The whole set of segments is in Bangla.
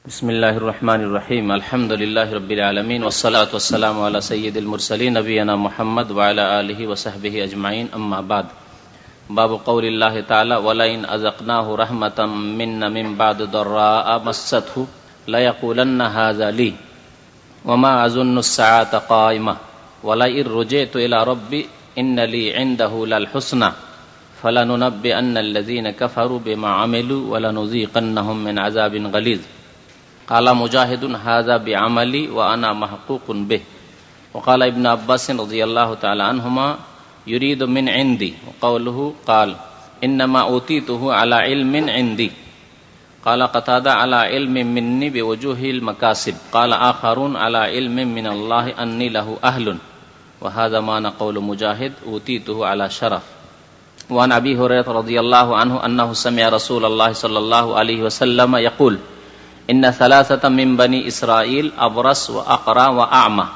بسم الله الرحمن الرحيم الحمد لله رب العالمين والصلاة والسلام على سيد المرسلين نبينا محمد وعلى آله وصحبه أجمعين أما بعد. باب قول الله تعالى ولئن أزقناه رحمة منا من بعد ضراء مسته ليقولن هذا لي وما أظن الساعة قائمة ولئن رجعت إلى ربي إن لي عنده للحسنى فلننبئن الذين كفروا بما عملوا ولنذيقنهم من عذاب غليظ قال مجاهد هذا بعملي وأنا محقوق به. وقال ابن عباس رضي الله تعالى عنهما يريد من عندي وقوله قال إنما أوتيته على علم عندي قال قتادة على علم مني بوجوه المكاسب قال آخرون على علم من الله أني له أهل وهذا معنى قول مجاهد أوتيته على شرف. وعن أبي هريرة رضي الله عنه أنه سمع رسول الله صلى الله عليه وسلم يقول إن ثلاثة من بني إسرائيل أبرص وأقرى وأعمى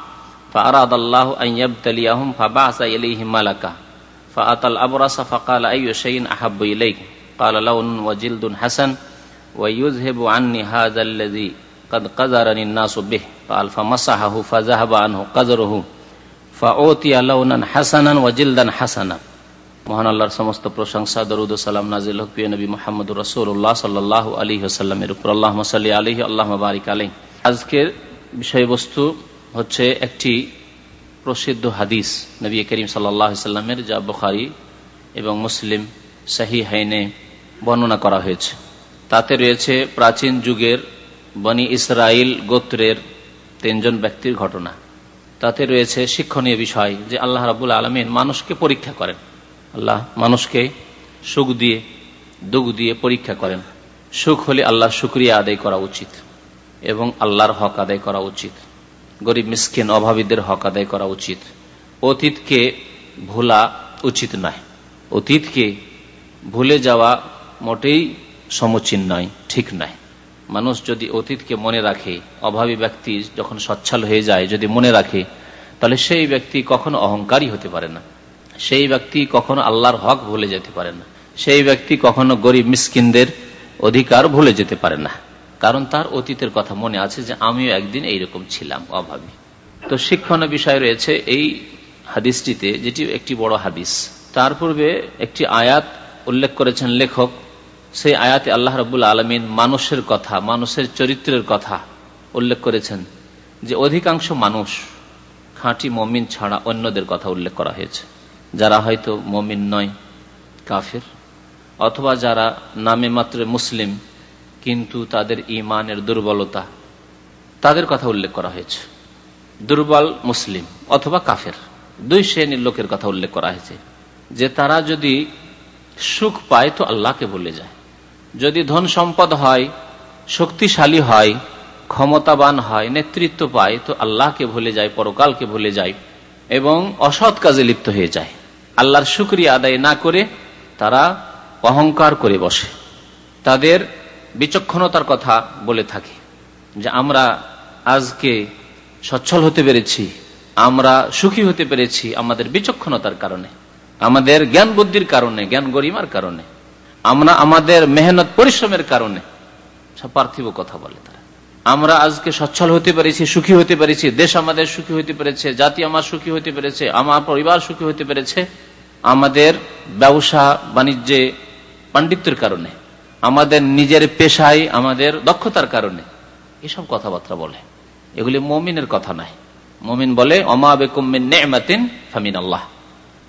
فأراد الله أن يبتليهم فبعث إليهم ملكا فأتى الأبرص فقال أي شيء أحب إليك؟ قال لون وجلد حسن ويذهب عني هذا الذي قد قذرني الناس به. قال فمسحه فذهب عنه قذره فأوتي لونا حسنا وجلدا حسنا. মহান আল্লাহর সমস্ত প্রশংসা, দরুদ সালাম নাজিল হক প্রিয় নবী মোহাম্মদ রসুল্লাহ সাল্লাহ আলী আসাল্লামের উপর। আল্লাহ সাল্লি আলহি আল্লাহ বারিক আলী আজকের বিষয়বস্তু হচ্ছে একটি প্রসিদ্ধ হাদিস নবী করিম সাল্লামের যা বুখারি এবং মুসলিম সাহি হাইনে বর্ণনা করা হয়েছে। তাতে রয়েছে প্রাচীন যুগের বনি ইসরায়েল গোত্রের তিনজন ব্যক্তির ঘটনা। তাতে রয়েছে শিক্ষণীয় বিষয় যে আল্লাহ রাবুল আলমিন মানুষকে পরীক্ষা করেন। আল্লাহ মানুষকে সুখ দিয়ে, দুঃখ দিয়ে পরীক্ষা করেন। সুখ হলে আল্লাহ শুক্রিয়া আদায় করা উচিত এবং আল্লাহর হক আদায় করা উচিত। গরিব, মিসকিন, অভাবীদের হক আদায় করা উচিত। অতীতকে ভোলা উচিত নয়। অতীতকে ভুলে যাওয়া মোটেই সমচীন নয়, ঠিক নয়। মানুষ যদি অতীতকে মনে রাখে, অভাবী ব্যক্তি যখন সচ্ছল হয়ে যায় যদি মনে রাখে, তাহলে সেই ব্যক্তি কখনো অহংকারী হতে পারে না। সেই ব্যক্তি কখনো আল্লাহর হক ভুলে যেতে পারে না। সেই ব্যক্তি কখনো গরিব মিসকিনদের অধিকার ভুলে যেতে পারে না। কারণ তার অতীতের কথা মনে আছে যে আমিও একদিন এইরকম ছিলাম, অভাবী। তো শিক্ষণীয় বিষয় রয়েছে এই হাদিসটিতে, যেটি একটি বড় হাদিস। তার পূর্বে একটি আয়াত উল্লেখ করেছেন লেখক। সেই আয়াতে আল্লাহ রবুল আলমিন মানুষের কথা, মানুষের চরিত্রের কথা উল্লেখ করেছেন যে অধিকাংশ মানুষ খাঁটি মমিন ছাড়া অন্যদের কথা উল্লেখ করা হয়েছে। যারা হয়তো মমিন নয়, কাফের, অথবা যারা নামে মাত্র মুসলিম, কিন্তু তাদের ইমানের দুর্বলতা, তাদের কথা উল্লেখ করা হয়েছে। দুর্বল মুসলিম অথবা কাফের, দুই শ্রেণির লোকের কথা উল্লেখ করা হয়েছে। যে তারা যদি সুখ পায় তো আল্লাহকে ভুলে যায়। যদি ধন সম্পদ হয়, শক্তিশালী হয়, ক্ষমতাবান হয়, নেতৃত্ব পায়, তো আল্লাহকে ভুলে যায়, পরকালকে ভুলে যায়, এবং অসৎ কাজে লিপ্ত হয়ে যায়। আল্লাহর শুক্রিয়া আদায় না করে তারা অহংকার করে বসে। তাদের বিচক্ষণতার কথা বলে থাকে যে, আমরা আজকে সচ্ছল হতে পেরেছি, আমরা সুখী হতে পেরেছি আমাদের বিচক্ষণতার কারণে, আমাদের জ্ঞান বুদ্ধির কারণে, জ্ঞান গরিমার কারণে, আমরা আমাদের মেহনত, পরিশ্রমের কারণে। সব পার্থিব কথা বলে তারা। আমরা আজকে সচ্ছল হতে পেরেছি, সুখী হতে পেরেছি, দেশ আমাদের সুখী হতে পেরেছে, জাতি আমার সুখী হতে পেরেছে, আমার পরিবার সুখী হতে পেরেছে, আমাদের ব্যবসা বাণিজ্যে পাণ্ডিত্যের কারণে, আমাদের নিজের পেশায়, আমাদের দক্ষতার কারণে, এসব কথাবার্তা বলে। এগুলি মমিনের কথা নাই মমিন বলে অমা বেকুমিন ফামিন আল্লাহ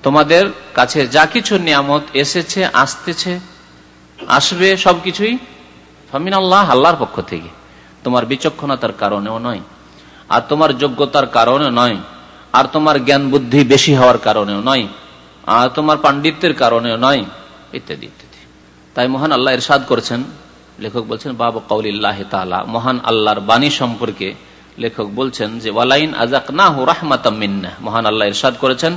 তোমাদের কাছে যা কিছু নিয়ামত এসেছে, আসতেছে, আসবে সবকিছুই ফামিন আল্লাহ আল্লাহর পক্ষ থেকে। তোমার বিচক্ষণতার কারণেও নয়, আর তোমার যোগ্যতার কারণে নয়, আর তোমার জ্ঞান বুদ্ধি বেশি হওয়ার কারণেও নয়, আর তোমার পাণ্ডিত্যের কারণেও নয়, ইত্যাদি ইত্যাদি। তাই মহান আল্লাহ ইরশাদ করছেন, লেখক বলছেন, বাবা কৌলিল্লাহ তালা মহান আল্লাহর বাণী সম্পর্কে লেখক বলছেন যে, ওয়ালাইন আজাক না হু রাহমাতামিন্না মহান আল্লাহ ইরশাদ করেছেন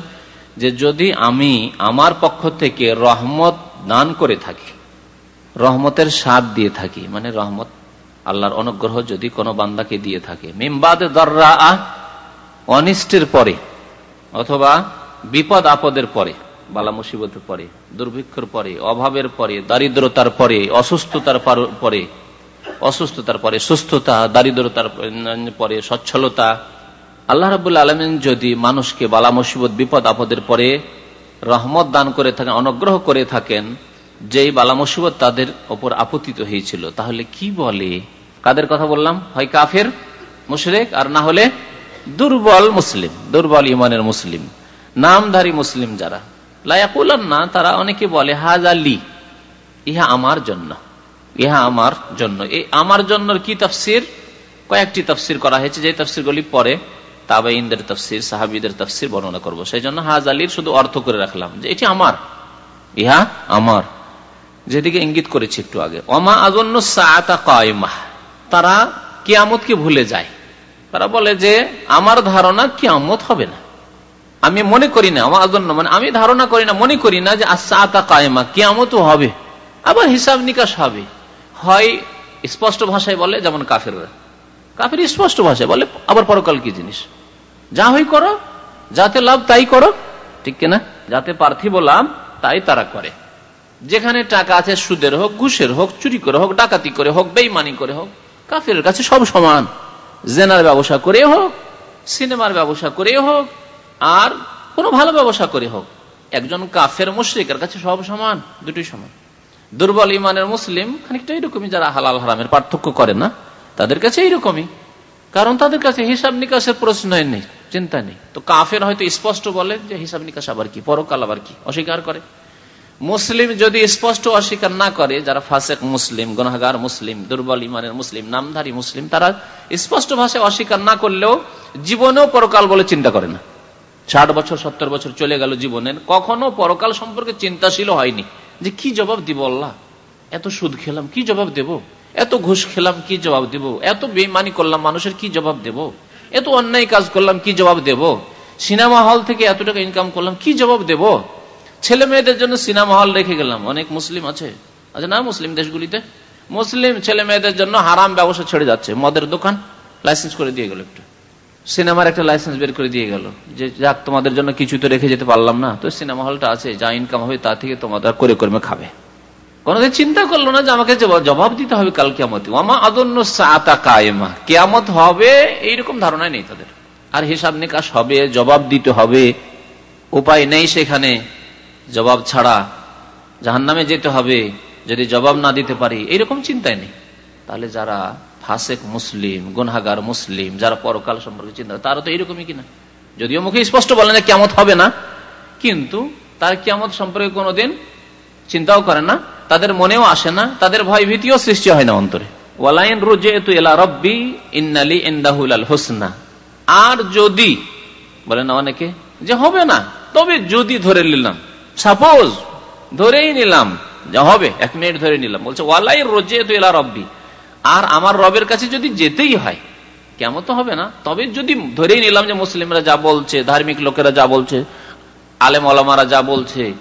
যে, যদি আমি আমার পক্ষ থেকে রহমত দান করে থাকি, রহমতের স্বাদ দিয়ে থাকি মানে রহমত আল্লাহর অনুগ্রহ যদি কোনো বান্দাকে দিয়ে থাকে। মিমবাদ দর্রা অনিষ্টের পরে, অথবা বিপদ আপদের পরে, বালা মুসিবতের পরে, দুর্ভিক্ষর পরে, অভাবের পরে, দারিদ্রতার পরে, অসুস্থতার পরে অসুস্থতার পরে, সুস্থতা, দারিদ্রতার পরে, সচ্ছলতা। আল্লাহ রাবুল্লা আলমিন যদি মানুষকে বালা মুসিবত, বিপদ আপদের পরে রহমত দান করে থাকেন, অনুগ্রহ করে থাকেন, যেই বালা মুসিবত তাদের ওপর আপতিত হয়েছিল, তাহলে কি বলে? কাদের কথা বললাম? হয় কাফের, মুশরেক, আর না হলে দুর্বল মুসলিম, দুর্বল ইমানের মুসলিম, নামধারী মুসলিম যারা। লায়াকুলান না তারা অনেকে বলে, হাজ আলী ইহা আমার জন্য, ইহা আমার জন্য। এই আমার জন্য কি তফসির? কয়েকটি তফসির করা হয়েছে। যে তফসিরগুলি পরে তাবাইনদের তফসির, সাহাবিদের তফসির বর্ণনা করব। সেই জন্য হাজ আলীর শুধু অর্থ করে রাখলাম যে, এটি আমার, ইহা আমার। যেদিকে ইঙ্গিত করেছি একটু আগে। অমা আজন্য সাতা কয়মাহ। তারা কিয়ামতকে ভুলে যায়। তারা বলে যে, আমার ধারণা কিয়ামত হবে না। আমি মনে করি না, আমার আজন্য মানে আমি ধারণা করি না, মনে করি না যে আশা কায়মা, কিয়ামতও হবে। আবার হিসাব নিকাশ হবে। হয় স্পষ্ট ভাষায় বলে, যেমন কাফেররা। কাফের স্পষ্ট ভাষায় বলে, আবার পরকাল কি জিনিস? যা হই করো, যাতে লাভ তাই করো। ঠিক কিনা? যাতে পার্থিব লাভ তাই তারা করে। যেখানে টাকা আছে, সুদের হোক, ঘুষের হোক, চুরি করে হোক, ডাকাতি করে হোক, বেইমানি করে হোক কাফের কাছে সব সমান। জেনার ব্যবসা করে হোক, সিনেমার ব্যবসা করে হোক, আর কোনো ভালো ব্যবসা করে হোক, একজন কাফের মুশ্রিকের কাছে সব সমান দুটি সমান। দুর্বল ইমানের মুসলিম খানিকটা এইরকমই যারা হালাল হারামের পার্থক্য করে না, তাদের কাছে এইরকমই। কারণ তাদের কাছে হিসাব নিকাশের প্রশ্ন নেই, চিন্তা নেই। তো কাফের হয়তো স্পষ্ট বলে যে হিসাব নিকাশ আবার কি, পরকাল আবার কি, অস্বীকার করে। মুসলিম যদি স্পষ্ট অস্বীকার না করে, যারা ফাসেক মুসলিম গনাগার মুসলিম, দুর্বল ইমানের মুসলিম, নামধারী মুসলিম, তারা স্পষ্ট ভাষায় অস্বীকার না করলেও জীবনেও পরকাল বলে চিন্তা করে না। ষাট বছর, সত্তর বছর চলে গেল জীবনের, কখনো পরকাল সম্পর্কে চিন্তাশীল হয়নি যে কি জবাব দিব আল্লাহ? এত সুদ খেলাম, কি জবাব দেব? এত ঘুষ খেলাম, কি জবাব দেব? এত বেমানি করলাম, মানুষের কি জবাব দেব? এত অন্যায় কাজ করলাম, কি জবাব দেব? সিনেমা হল থেকে এত টাকা ইনকাম করলাম, কি জবাব দেব? ছেলে মেয়েদের জন্য সিনেমা হল রেখে গেলাম। অনেক মুসলিম আছে। আচ্ছা না মুসলিম দেশগুলিতে। মুসলিম ছেলে মেয়েদের জন্য হারাম ব্যবসা ছেড়ে যাচ্ছে। মদের দোকান লাইসেন্স করে দিয়ে গেল একটু। সিনেমার একটা লাইসেন্স বের করে দিয়ে গেল। যে যাক, তোমাদের জন্য কিছু তো রেখে যেতে পারলাম না। তো সিনেমা হলটা আছে, যা ইনকাম হবে তা থেকে তোমাদের করে কর্মে খাবে। কোনদিন চিন্তা করল না যে আমাকে জবাব দিতে হবে কাল কেমত আমা আদন্য সাতা কায়েমা। কেয়ামত হবে, এইরকম ধারণা নেই তাদের। আর হিসাব নিকাশ হবে, জবাব দিতে হবে। উপায় নেই সেখানে। জবাব ছাড়া জাহান নামে যেতে হবে, যদি জবাব না দিতে পারি, এইরকম চিন্তায় নেই। তাহলে যারা ফাসেক মুসলিম, গুনহাগার মুসলিম, যারা পরকাল সম্পর্কে চিন্তা তারা তো এইরকমই কিনা? যদিও মুখে স্পষ্ট বলেন যে কেমত হবে না, কিন্তু তার কেমত সম্পর্কে কোনোদিন চিন্তাও করে না, তাদের মনেও আসে না, তাদের ভয় ভীতিও সৃষ্টি হয় না অন্তরে। ওয়ালাইন রুজে এলা রব্বি ইন্নালি ইন্দাহুল আল হোসনা। আর যদি, বলে না অনেকে, যে হবে না, তবে যদি ধরে নিলাম সাপোজ, ধরেই নিলাম, যা হবে, এক মিনিট ধরে নিলাম, বলছে, ওয়ালাই রোজে তো এলা রব্বি। আর আমার রবের কাছে যদি যেতেই হয়, কেমন তো হবে না? তবে যদি ধরেই নিলাম যে মুসলিমরা যা বলছে, ধার্মিক লোকেরা যা বলছে, আলেম আলমারা যা বলছে,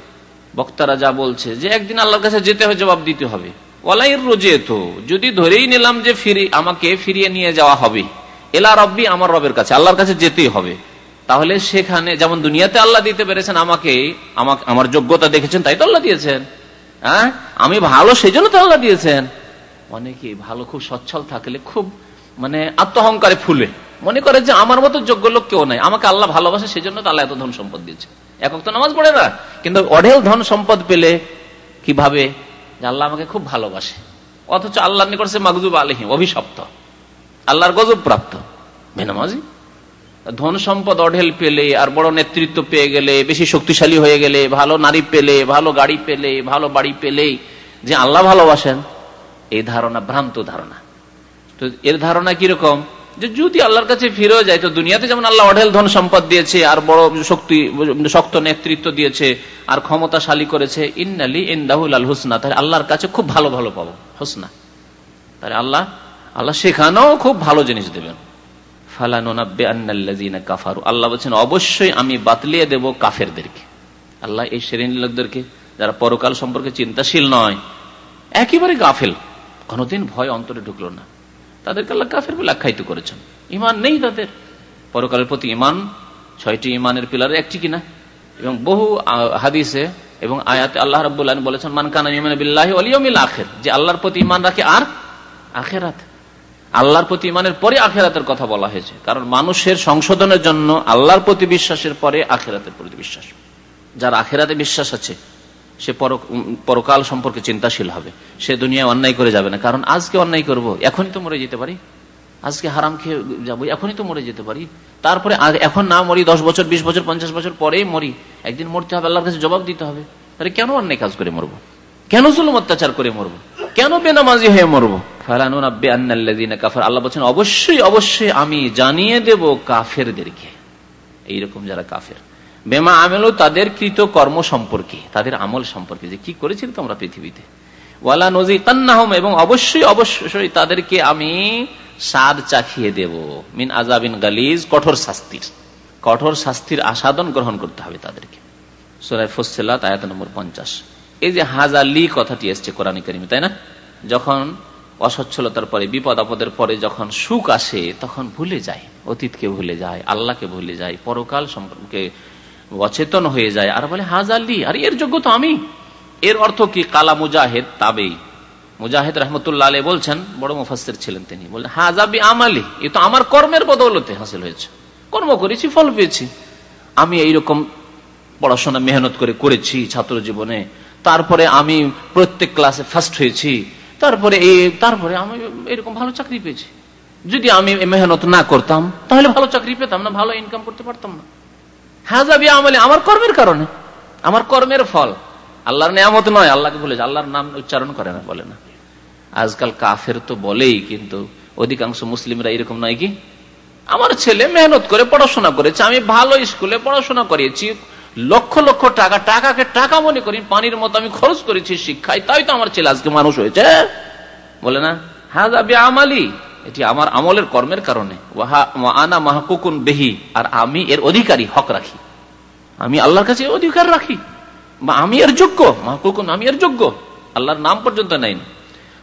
বক্তারা যা বলছে, যে একদিন আল্লাহর কাছে যেতে হবে জবাব দিতে হবে। ওয়ালাইর রোজে তো যদি ধরেই নিলাম যে ফিরি, আমাকে ফিরিয়ে নিয়ে যাওয়া হবে এলা রব্বি আমার রবের কাছে, আল্লাহর কাছে যেতেই হবে। তাহলে সেখানে, যেমন দুনিয়াতে আল্লাহ দিতে পেরেছেন আমাকে আমার যোগ্যতা দেখেছেন, তাই তো আল্লাহ দিয়েছেন। হ্যাঁ? আমি ভালো সেই জন্য তো আল্লাহ দিয়েছেন। অনেকে ভালো খুব সচ্ছল থাকলে খুব মানে আত্মহংকারে ফুলে। মনে করে যে আমার মতো যোগ্য লোক কেউ নাই। আমাকে আল্লাহ ভালোবাসে সেই জন্য আল্লাহ এত ধন সম্পদ দিয়েছে। একক তো নামাজ পড়ে না। কিন্তু অঢেল ধন সম্পদ পেলে কীভাবে? আল্লাহ আমাকে খুব ভালোবাসে। অথচ আল্লাহ নিকট সে মাকজুব আলহিম অভিশপ্ত। আল্লাহর গজব প্রাপ্ত বেনামাজি। ধন সম্পদ অঢেল পেলে, আর বড় নেতৃত্ব পেয়ে গেলে, বেশি শক্তিশালী হয়ে গেলে, ভালো নারী পেলে, ভালো গাড়ি পেলে, ভালো বাড়ি পেলে, যে আল্লাহ ভালোবাসেন, এই ধারণা ভ্রান্ত ধারণা। তো এর ধারণা কীরকম? যে যদি আল্লাহর কাছে ফিরেও যায়, তো দুনিয়াতে যেমন আল্লাহ অঢেল ধন সম্পদ দিয়েছে, আর বড় শক্তি, শক্ত নেতৃত্ব দিয়েছে, আর ক্ষমতাশালী করেছে, ইন্নালি ইন্দাহুল আল হুসনা, তাহলে আল্লাহর কাছে খুব ভালো ভালো পাবো। হুসনা। তাহলে আল্লাহ আল্লাহ সেখানেও খুব ভালো জিনিস দেবেন। কাফারু। আল্লাহ বলছেন, অবশ্যই আমি বাতলিয়ে দেব কাফেরদেরকে। আল্লাহ এই শ্রেণির লোকদেরকে, যারা পরকাল সম্পর্কে চিন্তাশীল নয়, একেবারে গাফেল। কোনদিন ভয় অন্তরে ঢুকলো না। তাদেরকে আল্লাহ কাফের বলে আখ্যায়িত করেছেন। ইমান নেই তাদের। পরকালের প্রতি ইমান ছয়টি ইমানের পিলারে একটি কিনা? এবং বহু হাদিসে এবং আয়াতে আল্লাহ রাবুল্লাহ বলেছেন, মান কানা ইমান বিল্লাহ আলিয়মিল আখের। যে আল্লাহর প্রতি ইমান রাখে আর আখেরাত। আল্লাহর প্রতি ইমানের পরে আখেরাতের কথা বলা হয়েছে। কারণ মানুষের সংশোধনের জন্য আল্লাহর প্রতি বিশ্বাসের পরে আখেরাতের প্রতি বিশ্বাস। যার আখেরাতে বিশ্বাস আছে, সে পরকাল সম্পর্কে চিন্তাশীল হবে। সে দুনিয়ায় অন্যায় করে যাবে না। কারণ আজকে অন্যায় করব, এখনই তো মরে যেতে পারি। আজকে হারাম খেয়ে যাব, এখনই তো মরে যেতে পারি। তারপরে এখন না মরি, দশ বছর, বিশ বছর, পঞ্চাশ বছর পরেই মরি। একদিন মরতে হবে, আল্লাহর কাছে জবাব দিতে হবে। তাহলে কেন অন্যায় কাজ করে মরবো? কেন জুলুম অত্যাচার করে মরবো? কেন বেনামাজি হয়ে মরবো? আল্লাহ বলছেন, অবশ্যই অবশ্যই আমি জানিয়ে দেব কাফেরদেরকে। এইরকম যারা কাফের। বেমা আমেলও তাদের কৃত কর্ম সম্পর্কে, তাদের আমল সম্পর্কে। যে কি করেছিল তোমরা পৃথিবীতে? ওয়ালা নজি কান্নাহম এবং অবশ্যই অবশ্যই তাদেরকে আমি স্বাদ চাখিয়ে দেব। মিন আজাবিন গালিজ, কঠোর শাস্তির। কঠোর শাস্তির আসাদন গ্রহণ করতে হবে তাদেরকে। সোরাই ফসলাত আয়াত নম্বর পঞ্চাশ। এই যে হাজালি কথাটি এসছে কোরআন করিমে, তাই না? যখন অসচ্ছলতার পরে, বিপদ আপদের পরে যখন সুখ আসে, তখন ভুলে যায়, অতীতকে ভুলে যায়, আল্লাহকে ভুলে যায়, পরকাল সম্পর্কে অচেতন হয়ে যায়। আর বলে হাজালি আর এর যোগ্য তো আমি। এর অর্থ কি? কালা মুজাহেদ তাবেই। মুজাহিদ রহমতুল্লাহ আলী বলছেন, বড় মুফাসের ছিলেন তিনি। বললেন হাজাবি আমালি, এ তো আমার কর্মের বদৌলতে হাসিল হয়েছে। কর্ম করেছি, ফল পেয়েছি। আমি এইরকম পড়াশোনা মেহনত করে করেছি ছাত্র জীবনে তারপরে আমি প্রত্যেক ক্লাসে ফার্স্ট হয়েছি। তারপরে এই তারপরে আমি এরকম ভালো চাকরি পেয়েছি। যদি আমি মেহনত না করতাম, তাহলে ভালো চাকরি পেতাম না, ভালো ইনকাম করতে পারতাম না। হাজাবি আমলে আমার কর্মের কারণে। আমার কর্মের ফল। আল্লাহর নিয়ামত নয়, আল্লাহকে বলেছে আল্লাহর নাম উচ্চারণ করে না, বলে না। আজকাল কাফের তো বলেই, কিন্তু অধিকাংশ মুসলিমরা এরকম নয় কি? আমার ছেলে মেহনত করে পড়াশোনা করেছে, আমি ভালো স্কুলে পড়াশোনা করিয়েছি লক্ষ লক্ষ টাকা, টাকাকে টাকা মনে করি, পানির মতো আমি খরচ করেছি শিক্ষায়, তাই তো আমার ছেলে আজকে মানুষ হয়েছে। বলে না হ্যাঁ আমালি এটি আমার আমলের কর্মের কারণে। আনা মাহকুকুন বেহি, আর আমি এর অধিকারী, হক রাখি। আমি আল্লাহর কাছে অধিকার রাখি। বা আমি এর যোগ্য, মাহকুকুন, আমি এর যোগ্য। আল্লাহর নাম পর্যন্ত নাই।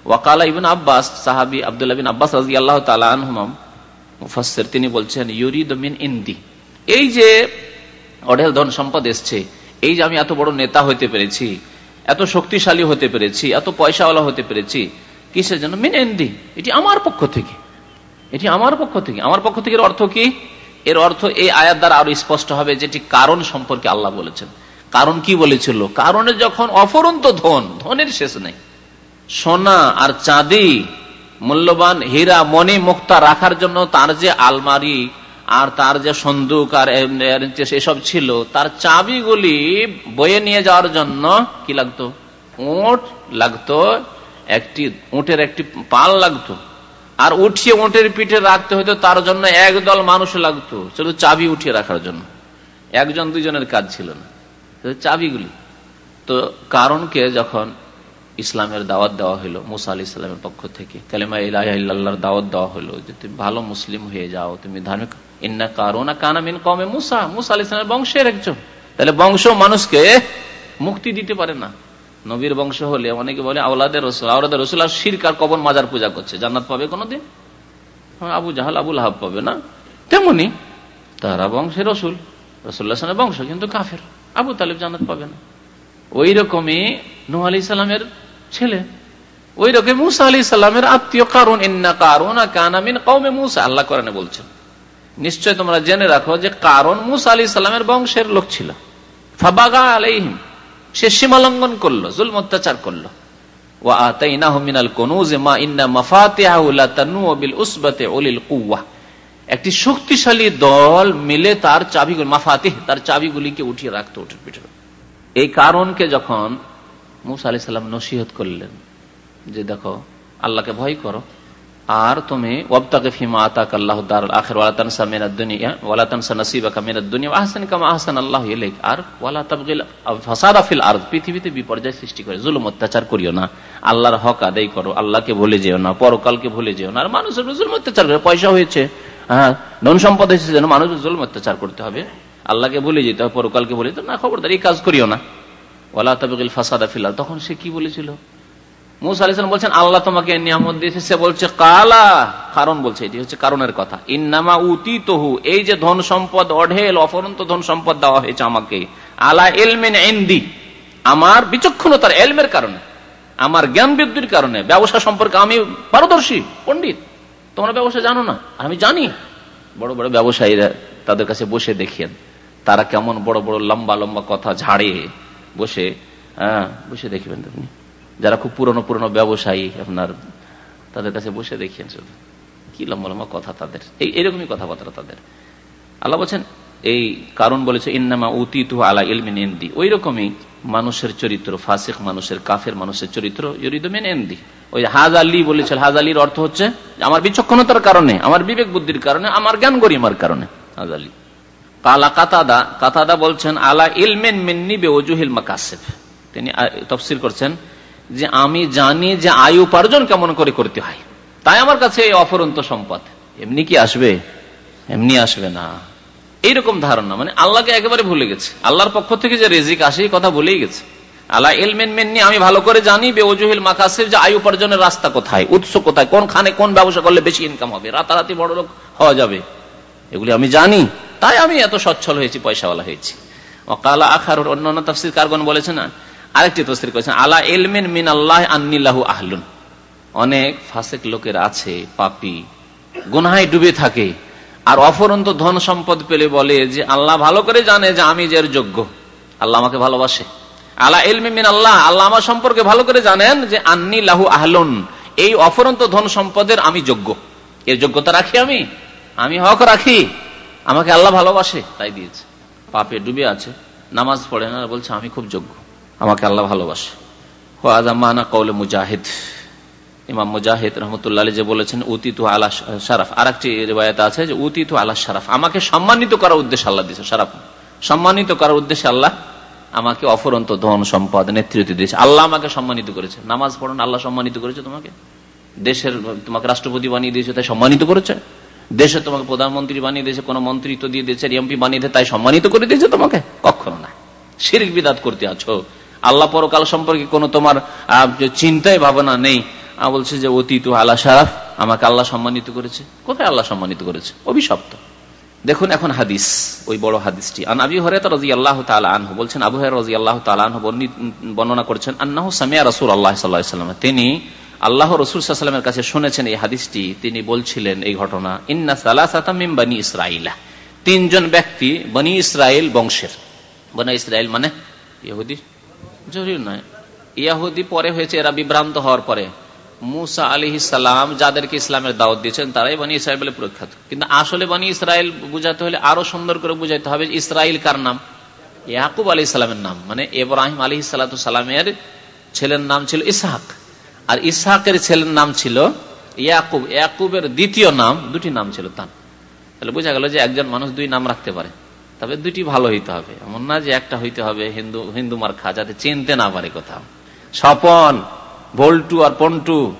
ওয়াকালা ইবিন আব্বাস, সাহাবি আবদুল্লাহ বিন আব্বাস রাজি আল্লাহ মুফাসের তিনি বলছেন, ইউরিদ মিন ইন্দি। এই যে অঢেল ধন সম্পদ এসছে। এই যে আমি এত বড় নেতা হইতে পেরেছি, এত শক্তিশালী হতে পেরেছি, এত পয়সাওয়ালা হতে পেরেছি, কিসের জন্য? মিন ইন্দি এটি আমার পক্ষ থেকে। এটি আমার পক্ষ থেকে। আমার পক্ষ থেকে অর্থ কি? এর অর্থ এই আয়াত দ্বারা আরও স্পষ্ট হবে যেটি কারণ সম্পর্কে আল্লাহ বলেছেন। কারণ কি বলেছিল? কারণে যখন অফরন্ত ধন, ধনের শেষ নেই। সোনা আর চাঁদি, মূল্যবান হীরা মনে মুক্তা রাখার জন্য তার যে আলমারি আর তার যে সন্দুক আর এসব ছিল, তার চাবিগুলি বয়ে নিয়ে যাওয়ার জন্য কি লাগতো? উঁট লাগতো, একটি উঁটের একটি পাল লাগতো। আর উঠিয়ে উঁটের পিঠে রাখতে হতো তার জন্য একদল মানুষ লাগতো, শুধু চাবি উঠিয়ে রাখার জন্য। একজন দুজনের কাজ ছিল না চাবিগুলি। তো কারণকে যখন ইসলামের দাওয়াত দেওয়া হলো মুসা আলি ইসলামের পক্ষ থেকে। কালেমা ইল্লাহর দাওয়াত দেওয়া হলো যে তুমি ভালো মুসলিম হয়ে যাও তুমি ধার্মিক ইন্না কারোনা কানামিন কমে মুসা। মুসা আলি ইসলামের বংশের একজন। তাহলে বংশ মানুষকে মুক্তি দিতে পারে না। নবীর বংশ হলে অনেকে বলে আওলাদের রসুল আওলাদের রসুল আর শিরকার কবন মাজার পূজা করছে জান্নাত পাবে কোনোদিন? হ্যাঁ, আবু জাহাল আবুল হাব পাবে না। তেমনি তারা বংশের রসুল রসুল্লাহ বংশ কিন্তু কাফের। আবু তালিব জান্নাত পাবে না। ওই রকমই নু আলি সালামের ছেলে। ওই রকম মুসা আলি সাল্লামের আত্মীয় কারণ ইন্না কারণ কানামিন কৌমে মুসা। আল্লাহ করেন বলছেন, নিশ্চয় তোমরা জেনে রাখো যে কারণ মুসা আলি সাল্লামের বংশের লোক ছিল। ফাবাগা আলাইহিম, সে সীমালঙ্ঘন করল, জুলম অত্যাচার করল। একটি শক্তিশালী দল মিলে তার চাবিগুলি মাফাতে তার চাবিগুলিকে উঠিয়ে রাখতো এই কারণকে যখন মুসা আলি সাল্লাম নসিহত করলেন যে দেখো, আল্লাহকে ভয় করো। আর তুমি অত্যাচার করিও না। আল্লাহর হক আদায় করো, আল্লাহকে ভুলে যেও না, পরকালকে ভুলে যেও না। আর মানুষের জুলুম, অত্যাচার করে পয়সা হয়েছে হ্যাঁ ধন সম্পদ হয়েছে যেন মানুষের জুলুম, অত্যাচার করতে হবে। আল্লাহকে ভুলে যেতে হবে, পরকালকে ভুলে বলে না, খবরদার, এই কাজ করিও না। ওলা তবিল ফাসাদা ফিলাল তখন সে কি বলেছিল? মুসা আলিসান বলছেন, আল্লাহ তোমাকে নিয়ামত দিয়েছে। সে বলছে, কালা। কারণ বলছে, এটি হচ্ছে কারণের কথা। ইন্নামা উতি তহু এই যে ধন সম্পদ অঢেল, অফরন্ত ধন সম্পদ দেওয়া হয়েছে আমাকে। আলা এলমেন এন্দি আমার বিচক্ষণতার এলমের কারণে, আমার জ্ঞান বৃদ্ধির কারণে, ব্যবসা সম্পর্কে আমি পারদর্শী, পণ্ডিত। তোমরা ব্যবসা জানো না আমি জানি। বড় বড় ব্যবসায়ীরা তাদের কাছে বসে দেখিয়েন তারা কেমন বড় বড় লম্বা লম্বা কথা ঝাড়ে। বসে হ্যাঁ বসে দেখবেন আপনি। যারা খুব পুরনো পুরনো ব্যবসায়ী আপনার, তাদের কাছে বসে দেখিয়েন শুধু। কি লম্বা লম্বা কথা তাদের। এই, এরকমই কথাবার্তা তাদের। আল্লাহ বলছেন, এই কারণ বলেছে, ইন্নামা উতিতু আলা ইলমিন এন্দি ওই রকমই মানুষের চরিত্র, ফাসিক মানুষের, কাফের মানুষের চরিত্র ওই হাজ আলী বলেছিল হাজ আলীর অর্থ হচ্ছে, আমার বিচক্ষণতার কারণে, আমার বিবেক বুদ্ধির কারণে, আমার জ্ঞান গরিমার কারণে, হাজ আলী কালা কাতাদা কাতাদা বলছেন, আলা ইলমেন মিন্নি বে ওজুহিল মাকাসেফ তিনি তফসিল করছেন যে, আমি জানি যে আয়ু উপার্জন কেমন করে করতে হয়। তাই আমার কাছে এই অফরন্ত সম্পদ। এমনি কি আসবে? এমনি আসবে না। এইরকম ধারণা। মানে আল্লাহকে একেবারে ভুলে গেছে। আল্লাহর পক্ষ থেকে যে রেজিক আসে কথা ভুলেই গেছে। আল্লাহ এলমেন মেননি, আমি ভালো করে জানি বেওজুহিল মাকাসের যে আয়ু উপার্জনের রাস্তা কোথায়, উৎস কোথায় কোন খানে কোন ব্যবসা করলে বেশি ইনকাম হবে। রাতারাতি বড় লোক হওয়া যাবে। এগুলি আমি জানি, তাই আমি এত সচ্ছল হয়েছি, পয়সাওয়ালা হয়েছি। অকালা আখার অন্যান্য তফসির বলেছে না? আরেকটি তফসির করেছেন, আলা এলমেন মিন আল্লাহ আন্নিল্লাহু আহলুন। অনেক ফাসেক লোকের আছে, পাপি গুনায় ডুবে থাকে, আর অফরন্ত ধন সম্পদ পেলে বলে যে, আল্লাহ ভালো করে জানে যে আমি যে যোগ্য। আল্লাহ আমাকে ভালোবাসে। আল্লাহ এলমিন আল্লাহ আল্লাহ আমার সম্পর্কে ভালো করে জানেন যে আন্নি লাহু আহলন, এই অফরন্ত ধন সম্পদের আমি যোগ্য। এর যোগ্যতা রাখি আমি? আমি হক রাখি। আমাকে আল্লাহ ভালোবাসে, তাই দিয়েছে। পাপে ডুবে আছে, নামাজ পড়ে না, বলছে, আমি খুব যোগ্য। আমাকে আল্লাহ ভালোবাসে। মানা কৌলে মুজাহিদ। ইমাম মুজাহিদ রহমতুল্লাহ যে বলেছেন, উতিতু আলা শারাফ। আর একটি রেবায়ত আছে যে, উতিতু আলা শারাফ। আমাকে সম্মানিত করার উদ্দেশ্যে আল্লাহ দিয়েছে, শারাফ। সম্মানিত করার উদ্দেশ্যে আল্লাহ আমাকে অফরন্ত ধন, সম্পদ, নেতৃত্ব দিয়েছে। আল্লাহ আমাকে সম্মানিত করেছে। নামাজ পড়ুন আল্লাহ সম্মানিত করেছে তোমাকে? দেশের, তোমাকে রাষ্ট্রপতি বানিয়ে দিয়েছে, তাই সম্মানিত করেছে? দেশে তোমাকে প্রধানমন্ত্রী বানিয়ে দিয়েছে, কোন মন্ত্রিত্ব দিয়ে দিয়েছে এমপি বানিয়ে দিয়ে, তাই সম্মানিত করে দিয়েছে তোমাকে? কখনো না। শিরিক বিদাত করতে আছো। আল্লাহ পরকাল সম্পর্কে কোনো তোমার চিন্তায় ভাবনা নেই। বলছে যে, অতীত আল্লাহ শারাফ আমাকে আল্লাহ সম্মানিত করেছে। কোথায় আল্লাহ সম্মানিত করেছে? অভিশপ্ত। দেখুন এখন হাদিস, ওই বড় হাদিসটি। আন আবি হরেত রাজি আল্লাহ আনহু বলছেন, আবু হর রাজি আল্লাহ আনহু বর্ণনা করছেন, আন্নাহ সামিয়া রসুল আল্লাহ সাল্লাম তিনি আল্লাহ রসুল সাল্লামের কাছে শুনেছেন এই হাদিসটি, তিনি বলছিলেন এই ঘটনা, ইন্না সালাসাতামিম বানী ইসরাইলা তিনজন ব্যক্তি বনি ইসরায়েল বংশের। বনি ইসরায়েল মানে ইহুদি? জরুরি নয়। ইয়াহুদি পরে হয়েছে, এরা বিভ্রান্ত হওয়ার পরে। মুসা আলী ইসলাম যাদেরকে ইসলামের দাওয়াত দিয়েছেন, তারাই বানী ইসরায়েল বলে প্রখ্যাত। কিন্তু আসলে বানী ইসরায়েল বুঝাতে হলে আরও সুন্দর করে বুঝাইতে হবে ইসরায়েল কার নাম? ইয়াকুব আলী ইসলামের নাম। মানে এব্রাহিম আলী সালামের ছেলের নাম ছিল ইসহাক। আর ইসহাকের ছেলের নাম ছিল ইয়াকুব। ইয়াকুবের দ্বিতীয় নাম, দুটি নাম ছিল তার। তাহলে বোঝা গেল যে একজন মানুষ দুই নাম রাখতে পারে। তবে দুটি ভালো হইতে হবে। এমন না যে একটা হইতে হবে হিন্দু হিন্দু মার্খা, যাতে চিনতে না পারে কোথাও স্বপন, বল্টু আর পন্টু,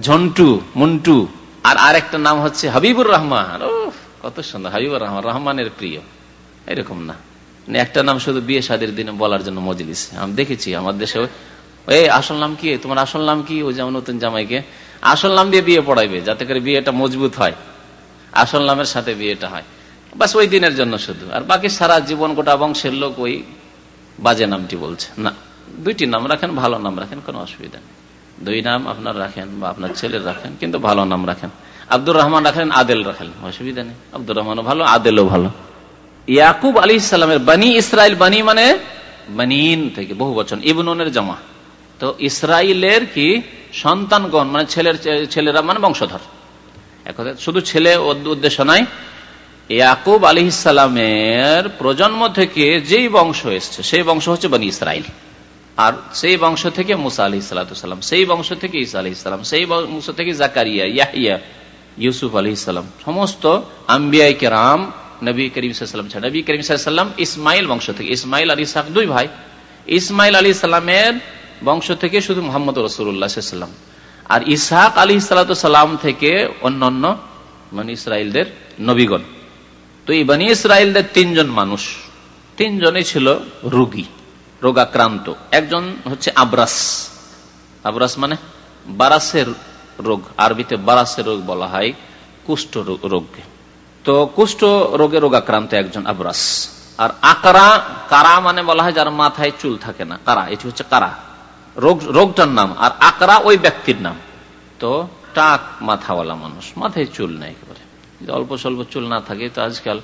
ঝন্টু, মুন্টু, আর আরেকটা নাম হচ্ছে হাবিবুর রহমান। ও কত সুন্দর, হাবিবুর রহমান, রহমানের প্রিয়। এরকম না। একটা নাম শুধু বিয়ে শাদির দিনে বলার জন্য মজলিস। আমি দেখেছি, আমার দেশে এই, আসল নাম কি? তোমার আসল নাম কি? ওই যেমন নতুন জামাইকে। আসল নাম দিয়ে বিয়ে পড়াইবে, যাতে করে বিয়েটা মজবুত হয়। আসল নামের সাথে বিয়েটা হয়। বাস ওই দিনের জন্য শুধু। আর বাকি সারা জীবন গোটা বংশের লোক ওই বাজে নামটি বলছে। না, দুইটি নাম রাখেন, ভালো নাম রাখেন, কোনো অসুবিধা নেই। দুই নাম আপনার রাখেন বা আপনার ছেলের রাখেন, কিন্তু ভালো নাম রাখেন। আব্দুর রহমান রাখেন, আদেল রাখেন, অসুবিধা নেই। আব্দুর রহমানও ভালো, আদেলও ভালো। ইয়াকুব আলী ইসলামের বানি ইসরায়েল বানি মানে বানিন থেকে বহু বচন। ইবনের জমা। তো ইসরায়েলের কি? সন্তানগণ মানে ছেলের ছেলেরা মানে বংশধর। শুধু ছেলে উদ্দেশ্য নাই ইয়াকুব আলী ইসলামের প্রজন্ম থেকে যেই বংশ এসছে, সেই বংশ হচ্ছে বানি ইসরায়েল আর সেই বংশ থেকে মুসা আলি সাল্লাম সেই বংশ থেকে ইসা আলি ইসলাম সেই বংশ থেকে জাকারিয়া, ইয়াহিয়া, ইউসুফ আলি ইসলাম সমস্ত আম্বিয়াই কেরাম, নবী করিম সাল্লাম নবী করিম সাল্লাম ইসমাইল বংশ থেকে, ইসমাইল আলী ইসাক দুই ভাই। ইসমাইল আলী সাল্লামের বংশ থেকে শুধু মোহাম্মদ রসুল্লাহাম আর ইসাহাক আলী সাল্লাম থেকে অন্যান্য মানে ইসরায়েলদের নবীগণ। তো এই বানী ইসরায়েলদের তিনজন মানুষ। তিনজনে ছিল রুগী, রোগাক্রান্ত। একজন হচ্ছে আবরাস। আবরাস মানে বারাসের রোগ, আরবিতে বারাসের রোগ বলা হয়, কুষ্ঠ রোগকে। তো কুষ্ঠ রোগে রোগাক্রান্ত একজন আবরাস। আর আকারা, কারা মানে বলা হয় যার মাথায় চুল থাকে না, কারা, এটি হচ্ছে কারা। রোগ, রোগটার নাম, আর আকরা ওই ব্যক্তির নাম। তো টাক মাথাওয়ালা মানুষ, মাথায় চুল নেই একেবারে। অল্প স্বল্প চুল না থাকে, তো আজকাল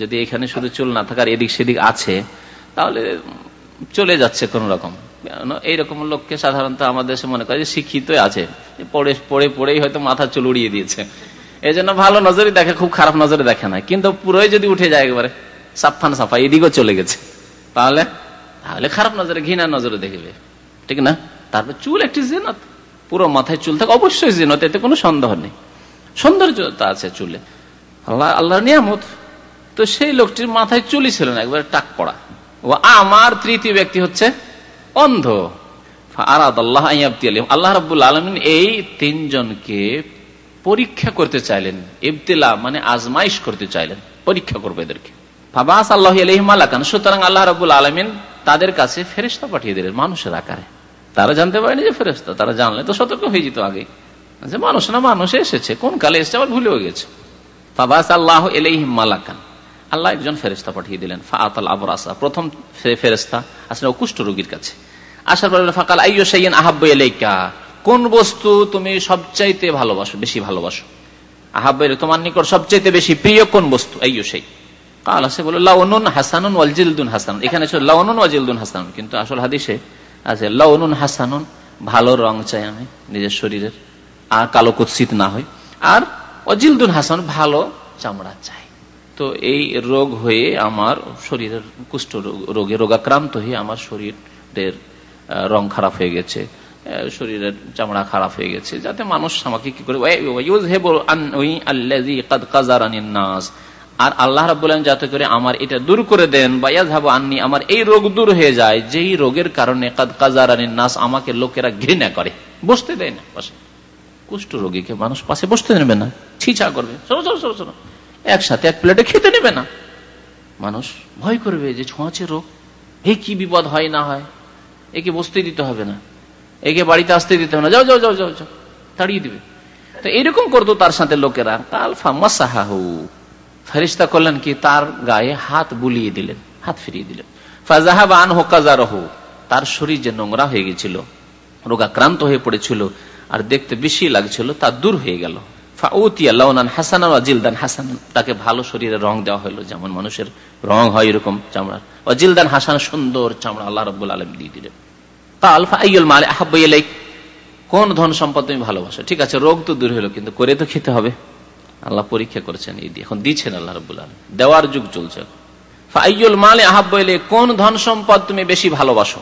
যদি এখানে শুধু চুল না থাকার এদিক সেদিক আছে, তাহলে চলে যাচ্ছে কোন রকম। এইরকম লোককে সাধারণত আমাদের দেশে মনে করে শিক্ষিত আছে। পড়ে পড়ে, পড়েই হয়তো মাথা চুল উড়িয়ে দিয়েছে। এই জন্য ভালো নজরে দেখে, খুব খারাপ নজরে দেখে না। কিন্তু পুরোই যদি উঠে যায় একবারে সাফান সাফা এদিকেও চলে গেছে। তাহলে তাহলে খারাপ নজরে, ঘৃণার নজরে দেখবে। ঠিক না? তারপর চুল একটি জেনত। পুরো মাথায় চুল থাকে, অবশ্যই জেনত, এতে কোনো সন্দেহ নেই। সৌন্দর্যতা আছে চুলে। আল্লাহ, আল্লাহর নিয়ামত। তো সেই লোকটির মাথায় চুলি ছিল না, একবারে টাক পড়া। ও আমার তৃতীয় ব্যক্তি হচ্ছে অন্ধ। আল্লাহ রবুল আলমিন এই তিনজনকে পরীক্ষা করতে চাইলেন। ইবতিলা মানে আজমাইশ করতে চাইলেন। পরীক্ষা করবে এদেরকে। ফাবাস আল্লাহ আলহিম আলহিমালাকান সুতরাং আল্লাহ রবুল আলমিন তাদের কাছে ফেরেস্তা পাঠিয়ে দিলেন মানুষের আকারে। তারা জানতে পারেনি যে ফেরেস্তা তারা জানলে তো সতর্ক হয়ে যেত আগে যে মানুষ না, মানুষ এসেছে, কোন কালে এসেছে আবার ভুলেও গেছে। ফাবাস আল্লাহ এলাইহিম মালাকান। আল্লাহ একজন ফেরেস্তা পাঠিয়ে দিলেন, ফাআতাল আবরাসা, প্রথম ফেরেস্তা আসলে কুষ্ঠ রোগীর কাছে। আসার পর ফাকাল আইয়ো সাইয়েন আহাব্ব এলাইকা কোন বস্তু তুমি সবচাইতে ভালোবাসো, বেশি ভালোবাসো? আহাব্বাই তোমার নিকট সবচাইতে বেশি প্রিয় কোন বস্তু? আইয়ো সেই কাল আছে বলে, লাউনুন হাসানুন ওয়ালজিলদুন হাসানুন। এখানে লাউনুন ওয়াজিলদুন হাসানুন, কিন্তু আসল হাদিসে আছে লাউনুন হাসানুন ভালো রং চাই আমি নিজের শরীরের আর কালো কুৎসিত না হয় আর অজিলদুন হাসান ভালো চামড়া চাই তো এই রোগ হয়ে আমার শরীরের কুষ্ঠ রোগে রোগাক্রান্ত হয়ে আমার শরীরের রং খারাপ হয়ে গেছে শরীরের চামড়া খারাপ হয়ে গেছে যাতে মানুষ আমাকে কি করে আর আল্লাহ রাবুল্লাহ যাতে করে আমার এটা দূর করে দেন, বা ইয়াজাবু আননি, আমার এই রোগ দূর হয়ে যায়, যেই রোগের কারণে কাদ কাজারানির নাস আমাকে লোকেরা ঘৃণা করে। বসতে দেয় না পাশে কুষ্ঠ রোগীকে মানুষ পাশে বসতে নেবে না, ছিচা করবে। একসাথে এক প্লেটে খেতে নেবে না। মানুষ ভয় করবে যে ছোঁয়াচে রোগ। এই কি বিপদ হয় না হয়? একে বসতে দিতে হবে না। একে বাড়িতে আসতে দিতে হবে না। যাও যাও যাও যাও যাও। তাড়িয়ে দিবে। তো এরকম করতো তার সাথে লোকেরা। কালফা মাসাহু ফেরিস্তা করলেন কি? তার গায়ে হাত বুলিয়ে দিলেন, হাত ফিরিয়ে দিলেন। ফাজাহাব আন হোকাজা তার শরীর যে নোংরা হয়ে গেছিল, রোগাক্রান্ত হয়ে পড়েছিল আর দেখতে বেশি লাগছিল, তা দূর হয়ে গেল। তাকে ভালো শরীরে রং দেওয়া হলো। যেমন মানুষের রং হয় এরকম চামড়ার। জিলদান হাসান সুন্দর চামড়া আল্লাহ রব আলম দিয়ে দিলেন। কাল ফাইল মালে আহাবাই কোন ধন সম্পদ তুমি ভালোবাসো? ঠিক আছে, রোগ তো দূর হলো, কিন্তু করে তো খেতে হবে। আল্লাহ পরীক্ষা করেছেন এই দিয়ে। এখন দিচ্ছেন আল্লাহ রব দেওয়ার যুগ চলছে ফাইল মালে আহাবাইলে কোন ধন সম্পদ তুমি বেশি ভালোবাসো?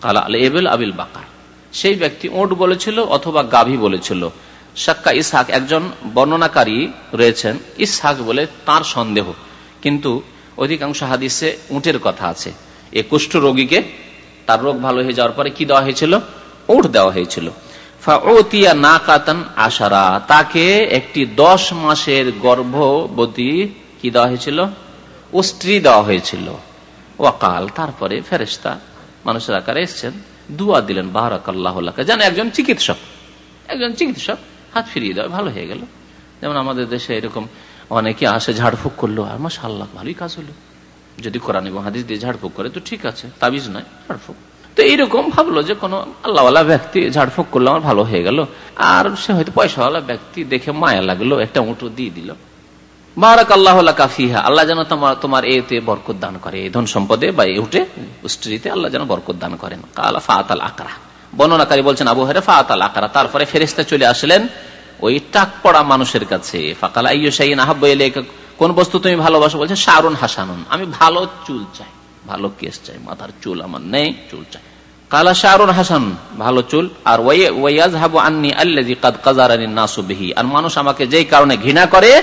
কালা আল এবেল আবিল বাকার। সেই ব্যক্তি ওট বলেছিল অথবা গাভী বলেছিল। সাক্কা ইসহাক, একজন বর্ণনাকারী রয়েছেন। ইসহাক বলে তার সন্দেহ। কিন্তু অধিকাংশ হাদিসে উটের কথা আছে। এ কুষ্ঠ রোগীকে তার রোগ ভালো হয়ে যাওয়ার পরে কি দেওয়া হয়েছিল? উঠ দেওয়া হয়েছিল। না কাতান আশারা। তাকে একটি দশ মাসের গর্ভবতী কি দেওয়া হয়েছিল? স্ত্রী দেওয়া হয়েছিল। ওয়াকাল, তারপরে ফেরেস্তা মানুষের আকারে এসছেন। দুয়া দিলেন বাহারাক আল্লাহ যেন একজন চিকিৎসক। একজন চিকিৎসক, হাত ফিরিয়ে দেওয়া, ভালো হয়ে গেল। যেমন আমাদের দেশে এরকম অনেকে আসে, ঝাড়ফুঁক করল, আর মাসা আল্লাহ ভালোই কাজ হলো। যদি কোরআন এবং হাদিস দিয়ে ঝাড়ফুঁক করে, তো ঠিক আছে, তাবিজ নয়, ঝাড়ফুঁক। তো এইরকম ভাবলো যে কোনো আল্লাহওয়ালা ব্যক্তি ঝাড়ফুঁক করল, আমার ভালো হয়ে গেল। আর সে হয়তো পয়সাওয়ালা ব্যক্তি দেখে মায়া লাগল, একটা উঁটো দিয়ে দিল। বারাক আল্লাহ কাফিহা আল্লাহ যেন তোমার তোমার এতে বরকত দান করে। এই ধন সম্পদে বা এই উঠে স্ত্রীতে আল্লাহ যেন বরকত দান করেন। কালা ফাতাল আকরা। বর্ণনাকারী বলছেন, আবু হেরে ফাতাল আকরা। তারপরে ফেরিস্তা চলে আসলেন ওই টাক পড়া মানুষের কাছে। ফাকাল আইয়সাইন আহাব্ব কোন বস্তু তুমি ভালোবাসো? বলছে শারুন হাসানুন। আমি ভালো চুল চাই। ভালো কেস চাই, মাথার চুল আমার নেই, চুল চাই। কালা শাহরুন হাসান, ভালো চুল। আর ওয়াইয়াজ হাবু আন্নি আল্লাজি কাদ কাজারানি নাসুবিহি আর মানুষ আমাকে যেই কারণে ঘৃণা করে,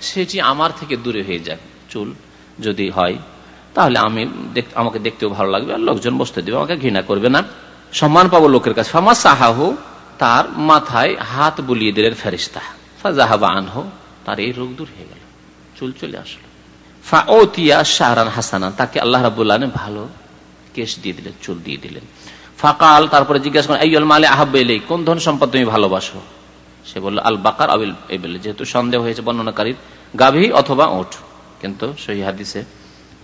সেটি আমার থেকে দূরে হয়ে যায় চুল যদি হয়। তাহলে আমি আমাকে দেখতেও ভালো লাগবে, আর লোকজন বসতে দেবে, আমাকে ঘৃণা করবে না। সম্মান পাবো লোকের কাছে। ফামা সাহাহু, তার মাথায় হাত বুলিয়ে দিলেন ফেরিস্তা ফাজাহাবা আনহো, তার এই রোগ দূর হয়ে গেল। চুল চলে আসলো। ফাওতিয়া শাহরান হাসানা, তাকে আল্লাহ রাবুল্লাহ ভালো কেশ দিয়ে দিলেন, চুল দিয়ে দিলেন। ফাকাল, তারপরে জিজ্ঞাসা করেন আহাব কোন ধন সম্পদ তুমি ভালোবাসো? সে বলল, আল বাকার যেহেতু সন্দেহ হয়েছে বর্ণনাকারীর গাভী অথবা ওঠ কিন্তু সেই হাদিসে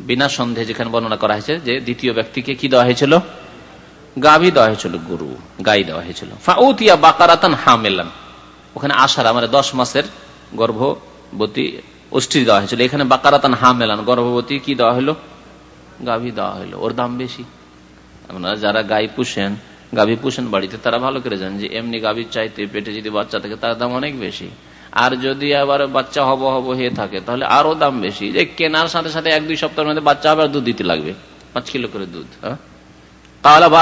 বিনা সন্দেহে যেখানে বর্ণনা করা হয়েছে যে দ্বিতীয় ব্যক্তিকে কি দেওয়া হয়েছিল? গাভী দেওয়া হয়েছিল, গরু, গাই দেওয়া হয়েছিল। ফাউতিয়া বাকারাতান হামেলান, ওখানে আসার মানে দশ মাসের গর্ভবতী অষ্টি দেওয়া হয়েছিল। এখানে বাকারাতান হা মেলান গর্ভবতী কি দেওয়া হলো? গাভী দেওয়া হলো, ওর দাম বেশি। আপনারা যারা গাই পুষেন, গাভী পুষেন বাড়িতে, তারা ভালো করে জানেন যে এমনি গাভীর চাইতে, পেটে যদি বাচ্চা থাকে, তার দাম অনেক বেশি। আর যদি আবার বাচ্চা হব হব হয়ে থাকে, তাহলে আরও দাম বেশি। যে কেনার সাথে সাথে এক দুই সপ্তাহের মধ্যে বাচ্চা আবার দুধ দিতে লাগবে। পাঁচ কিলো করে দুধ হ্যাঁ? আল্লাহ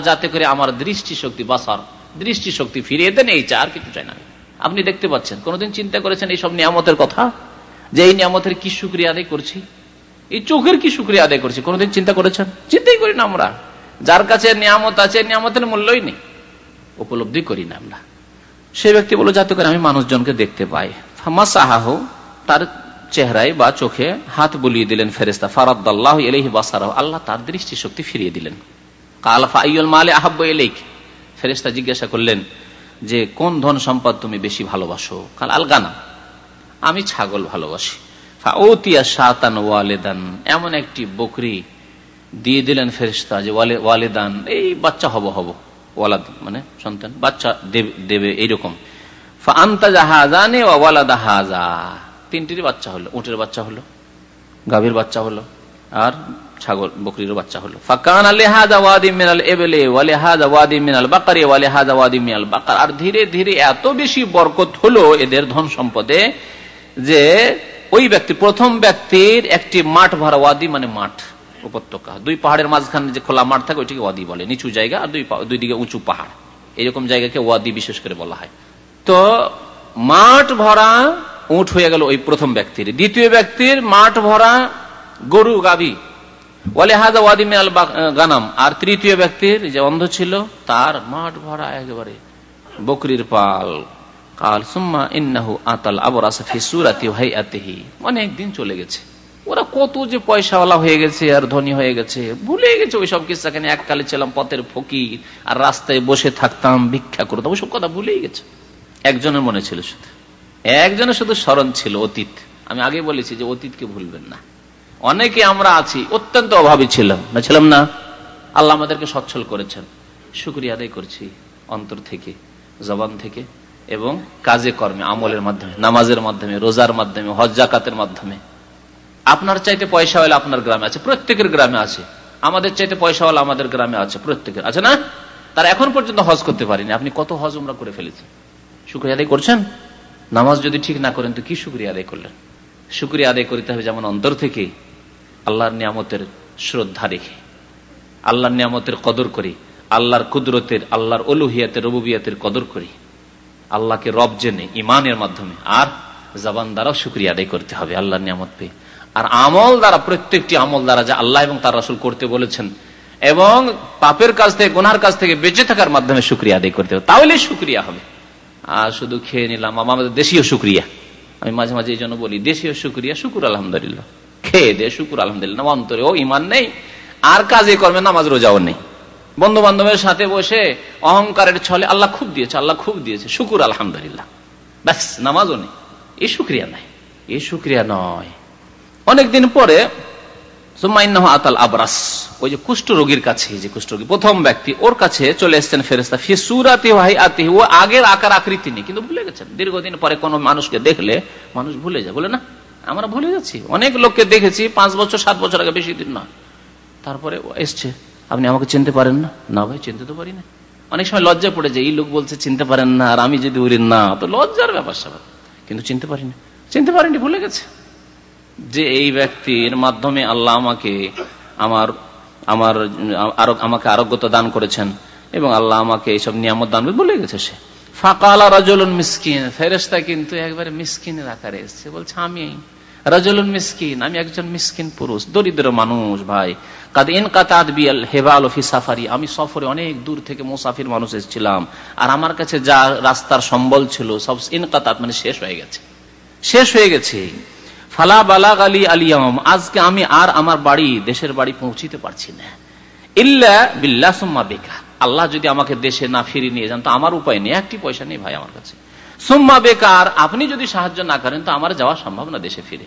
যাতে করে আমার দৃষ্টি শক্তি বাসার দৃষ্টি শক্তি ফিরিয়ে দেন, এই চা আর কিছু চাই না। আপনি দেখতে পাচ্ছেন, কোনদিন চিন্তা করেছেন এই সব নিয়ামতের কথা? যে এই নিয়ামতের কি সুক্রিয়া আদায় করছি? এই চোখের কি সুক্রিয়া আদায় করছি? কোনদিন চিন্তা করেছেন? চিন্তাই করি না আমরা। যার কাছে নিয়ামত আছে, নিয়ামতের মূল্যই নেই। উপলব্ধি করি না আমরা। সে ব্যক্তি বলো যাতে করে আমি মানুষজনকে দেখতে পাই। সাহাহ তার চেহারায় বা চোখে হাত বুলিয়ে দিলেন ফেরেস্তা ফারাদ্দাল্লাহ এলেহি বাসারাহ আল্লাহ তার দৃষ্টি শক্তি ফিরিয়ে দিলেন। মালে ফেরেস্তা জিজ্ঞাসা করলেন, যে কোন ধন সম্পদ তুমি বেশি ভালোবাসো? কাল আলগানা আমি ছাগল ভালোবাসি। এমন একটি বকরি দিয়ে দিলেন ফেরিস্তা যে ওয়ালেদান, এই বাচ্চা হব হব। ওয়ালাদ মানে সন্তান, বাচ্চা দেবে এইরকম। আন্তা জাহাজানে ওয়ালাদা হাজা। তিনটির বাচ্চা হলো, উটের বাচ্চা হলো, গাভীর বাচ্চা হলো, আর ছাগল বকরির বাচ্চা হলো। ফাকান আলেহাজা ওয়াদি মিনাল এবেলে ওয়ালেহাজা ওয়াদি মিনাল বাকারে ওয়ালেহাজা ওয়াদি মিনাল বাকার। আর ধীরে ধীরে এত বেশি বরকত হলো এদের ধন সম্পদে যে ওই ব্যক্তি, প্রথম ব্যক্তির একটি মাঠ ভরা ওয়াদি মানে মাঠ। উপত্যকা। দুই পাহাড়ের মাঝখানে যে খোলা মাঠ থাকে, ওইটিকে ওয়াদি বলে। নিচু জায়গা আর দুই দিকে উঁচু পাহাড়। এরকম জায়গাকে ওয়াদি বিশেষ করে বলা হয়। তো মাঠ ভরা উঠ হয়ে গেল ওই প্রথম ব্যক্তির। দ্বিতীয় ব্যক্তির মাঠ ভরা গরু, গাভী। ওয়ালে হাজা ওয়াদি মেয়াল গানাম। আর তৃতীয় ব্যক্তির যে অন্ধ ছিল, তার মাঠ ভরা একেবারে বকরির পাল। কাল সুম্মা ইন্নাহু আতাল আবর আসাফি সুরাতি ভাই অনেক দিন চলে গেছে। ওরা কত যে পয়সাওয়ালা হয়ে গেছে আর ধনী হয়ে গেছে। ভুলে গেছে ওই সব কিসা কেন এককালে ছিলাম পথের ফকির আর রাস্তায় বসে থাকতাম, ভিক্ষা করতাম, ওইসব কথা ভুলেই গেছে। একজনের মনে ছিল শুধু। একজনের শুধু স্মরণ ছিল অতীত। আমি আগে বলেছি যে অতীতকে ভুলবেন না। অনেকে আমরা আছি, অত্যন্ত অভাবী ছিলাম। না ছিলাম না? আল্লাহ আমাদেরকে সচ্ছল করেছেন। শুক্রিয়া আদায় করছি অন্তর থেকে, জবান থেকে এবং কাজে কর্মে, আমলের মাধ্যমে, নামাজের মাধ্যমে, রোজার মাধ্যমে হজ জাকাতের মাধ্যমে। আপনার চাইতে পয়সা হলে আপনার গ্রামে আছে, প্রত্যেকের গ্রামে আছে। আমাদের চাইতে পয়সা হলে আমাদের গ্রামে আছে, প্রত্যেকের। আছে না? তারা এখন পর্যন্ত হজ করতে পারেনি, আপনি কত হজ উমরা করে ফেলেছেন। শুক্রিয়া আদায় করছেন? নামাজ যদি ঠিক না করেন, তো কি শুক্রিয়া আদায় করলেন? শুক্রিয়া আদায় করতে হবে যেমন অন্তর থেকে আল্লাহর নিয়ামতের শ্রদ্ধা রেখে, আল্লাহর নিয়ামতের কদর করি, আল্লাহর কুদরতের, আল্লাহর অলুহিয়াতের রবুবিয়াতের কদর করি। আল্লাহকে রব জেনে ইমানের মাধ্যমে, আর জবান দ্বারাও শুক্রিয়া আদায় করতে হবে, আল্লাহর নিয়ামত পেয়ে। আর আমল দ্বারা, প্রত্যেকটি আমল দ্বারা যা আল্লাহ এবং তার রাসুল করতে বলেছেন, এবং পাপের কাজ থেকে, গোনার কাজ থেকে বেঁচে থাকার মাধ্যমে শুক্রিয়া আদায় করতে হবে। তাহলে শুক্রিয়া হবে। আর শুধু খেয়ে নিলাম আমাদের দেশীয় শুক্রিয়া। আমি মাঝে মাঝে এই জন্য বলি, দেশীয় শুক্রিয়া, শুকুর আলহামদুলিল্লাহ। খেয়ে দে, শুকুর আলহামদুলিল্লাহ। অন্তরে, ও ইমান নেই। আর কাজে কর্মে নামাজ রোজাও নেই। বন্ধু বান্ধবের সাথে বসে অহংকারের ছলে আল্লাহ খুব দিয়েছে, আল্লাহ খুব দিয়েছে। শুকুর আলহামদুলিল্লাহ। ব্যাস, নামাজও নেই। এই শুক্রিয়া নাই। এই শুক্রিয়া নয়। অনেকদিন পরে আতাল আবরাস। ওই যে কুষ্ঠ কাছে, যে কুষ্ঠ প্রথম ব্যক্তি, ওর কাছে চলে এসছেন ফেরেস্তা ফিসুরাতি ভাই আতি ও আগের আকার আকৃতি নেই কিন্তু ভুলে গেছেন। দীর্ঘদিন পরে কোন মানুষকে দেখলে মানুষ ভুলে যায়। বলে, না, আমরা ভুলে যাচ্ছি। অনেক লোককে দেখেছি, পাঁচ বছর, সাত বছর আগে, বেশি দিন না। তারপরে এসছে। আপনি আমাকে চিনতে পারেন না? না ভাই, চিনতে তো পারি না অনেক সময় লজ্জা পড়ে যায়। এই লোক বলছে, চিনতে পারেন না, আর আমি যদি উড়ি, না। তো লজ্জার ব্যাপার স্যাপার। কিন্তু চিনতে পারিনি। চিনতে পারেনি, ভুলে গেছে। যে এই ব্যক্তির মাধ্যমে আল্লাহ আমাকে আমার আমার আমাকে আরোগ্যতা দান করেছেন এবং আল্লাহ আমাকে এইসব নিয়ামত দান বলে গেছে সে। রাজলুন মিসকিন ফেরেস্তা কিন্তু একবারে মিসকিনের আকারে এসছে। বলছে, আমি রাজলুন মিসকিন, আমি একজন মিসকিন পুরুষ, দরিদ্র মানুষ, ভাই। আমি সফরে অনেক দূর থেকে মুসাফির মানুষ এসেছিলাম। আর আমার কাছে যা রাস্তার সম্বল ছিল, সব ইন কাতাত মানে শেষ হয়ে গেছে। শেষ হয়ে গেছে। ফালা বালাগ আলী আলিয়াম, আজকে আমি আর আমার বাড়ি, দেশের বাড়ি পৌঁছিতে পারছি না। ইল্লা বিল্লাহ বেকা। আল্লাহ যদি আমাকে দেশে না ফিরিয়ে নিয়ে যান, তো আমার উপায় নেই, একটি পয়সা নেই ভাই আমার কাছে। সুম্মা বেকার আপনি যদি সাহায্য না করেন, তো আমার যাওয়া সম্ভব না দেশে ফিরে।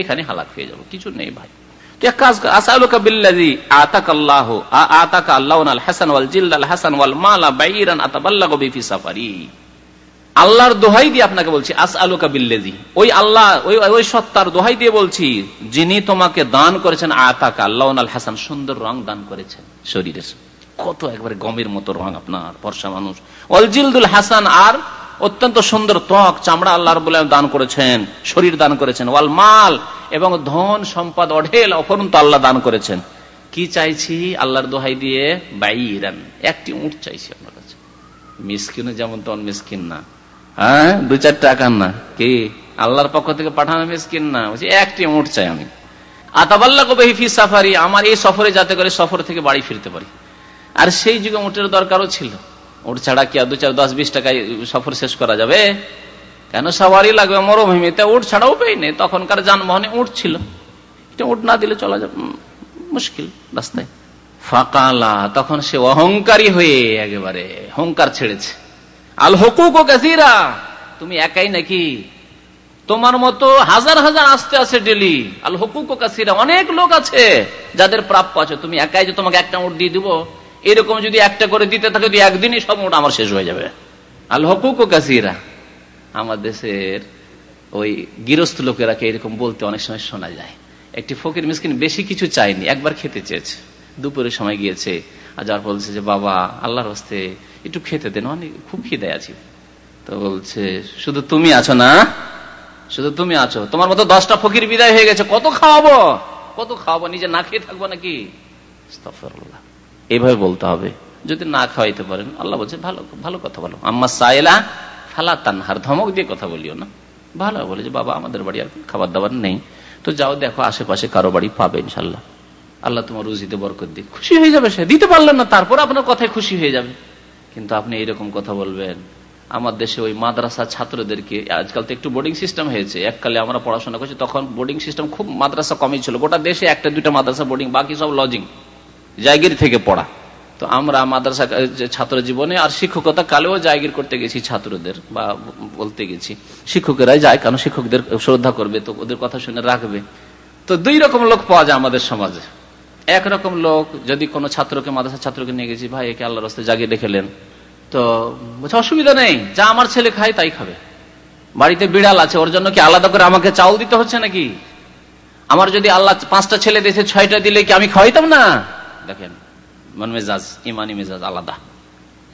এখানে হালাক হয়ে যাব, কিছু নেই ভাই। আতাক আল্লাহ আতাক আল্লাহ আল হাসান ওয়াল হাসান ওয়াল মালা সাফারি। আল্লাহর দোহাই দিয়ে আপনাকে বলছি আস আলুকা বিল্লেজি ওই আল্লাহ, ওই ওই সত্তার দোহাই দিয়ে বলছি, যিনি তোমাকে দান করেছেন আতাকা, আল্লাহ হাসান, সুন্দর রং দান করেছেন শরীরের। কত একবারে গমের মতো রং আপনার বর্ষা মানুষ। অলজিলদুল হাসান আর অত্যন্ত সুন্দর ত্বক, চামড়া আল্লাহ বলে দান করেছেন, শরীর দান করেছেন। ওয়াল মাল এবং ধন সম্পদ অঢেল অপরন্ত আল্লাহ দান করেছেন। কি চাইছি? আল্লাহর দোহাই দিয়ে বাইরান। একটি উঠ চাইছি আপনার কাছে। মিসকিনও যেমন তখন মিসকিন না। হ্যাঁ? দু চার টাকা না। কি? আল্লাহর পক্ষ থেকে পাঠানো মিসকিন না। বলছি, একটি উঠ চাই আমি। আতাবাল্লা কবে ফি সাফারি, আমার এই সফরে যাতে করে সফর থেকে বাড়ি ফিরতে পারি। আর সেই যুগে উঠের দরকারও ছিল। উঠ ছাড়া কি আর দু চার, দশ, বিশ টাকায় সফর শেষ করা যাবে? কেন সবারই লাগবে মরুভূমিতে? উঠ ছাড়াও পেয়ে নেই। তখনকার যানবাহনে উঠ ছিল। উঠ না দিলে চলা যাবে। মুশকিল রাস্তায়। ফাঁকালা, তখন সে অহংকারী হয়ে একেবারে। হংকার ছেড়েছে। আল হকুক ও কাসিরা। তুমি একাই নাকি? তোমার মতো হাজার হাজার আসতে আছে ডেলি। আল হকুক ও কাসিরা, অনেক লোক আছে যাদের প্রাপ্য আছে। তুমি একাই যে তোমাকে একটা উঠ দিয়ে দিব, এরকম যদি একটা করে দিতে থাকে, যদি একদিনই সব উঠ আমার শেষ হয়ে যাবে। আল হকুক ও কাসিরা। আমার দেশের ওই গৃহস্থ লোকেরাকে এরকম বলতে অনেক সময় শোনা যায়। একটি ফকির মিসকিন বেশি কিছু চাইনি একবার খেতে চেয়েছে। দুপুরের সময় গিয়েছে। যার বলছে যে, বাবা, আল্লাহর হস্তে একটু খেতে দেন, অনেক, খুব খিদে আছি। তো বলছে, শুধু তুমি আছো না? শুধু তুমি আছো? তোমার মতো দশটা ফকির বিদায় হয়ে গেছে, কত খাওয়াবো? কত খাওয়াবো? নিজে না খেয়ে থাকব নাকি? এইভাবে বলতে হবে। যদি না খাওয়াইতে পারেন, আল্লাহ বলছে, ভালো ভালো কথা বলো। আম্মা সাইলা ফালা তানহার, ধমক দিয়ে কথা বলিও না। ভালো বলে যে, বাবা, আমাদের বাড়ি আর খাবার দাবার নেই। তো যাও দেখো, আশেপাশে কারও বাড়ি পাবে ইনশাল্লাহ আল্লাহ তোমার রুজিতে বরকত দিক। খুশি হয়ে যাবে সে। দিতে পারলেন না, তারপর আপনার কথায় খুশি হয়ে যাবে। কিন্তু আপনি এইরকম কথা বলবেন, আমার দেশে ওই মাদ্রাসা ছাত্রদেরকে, আজকাল তো একটু বোর্ডিং সিস্টেম হয়েছে, এককালে আমরা পড়াশোনা করছি, তখন বোর্ডিং সিস্টেম খুব মাদ্রাসা কমই ছিল। গোটা দেশে একটা, দুইটা মাদ্রাসা বোর্ডিং বাকি সব লজিং জায়গির থেকে পড়া। তো আমরা মাদ্রাসা ছাত্র জীবনে আর শিক্ষকতা কালেও জায়গির করতে গেছি ছাত্রদের, বা বলতে গেছি, শিক্ষকেরাই যায়, কারণ শিক্ষকদের শ্রদ্ধা করবে, তো ওদের কথা শুনে রাখবে। তো দুই রকম লোক পাওয়া যায় আমাদের সমাজে। একরকম লোক যদি কোনো ছাত্রকে মাদ্রাসা ছাত্রকে নিয়ে গেছি, ভাই, একে আল্লাহ রাস্তায় জাগিয়ে রেখেলেন তো বলছে, অসুবিধা নেই, যা আমার ছেলে খায় তাই খাবে। বাড়িতে বিড়াল আছে, ওর জন্য কি আলাদা করে আমাকে চাউল দিতে হচ্ছে নাকি? আমার যদি আল্লাহ পাঁচটা ছেলে দিয়েছে, ছয়টা দিলে কি আমি খাওয়াইতাম না? দেখেন, মন মেজাজ, ইমানি মেজাজ আলাদা।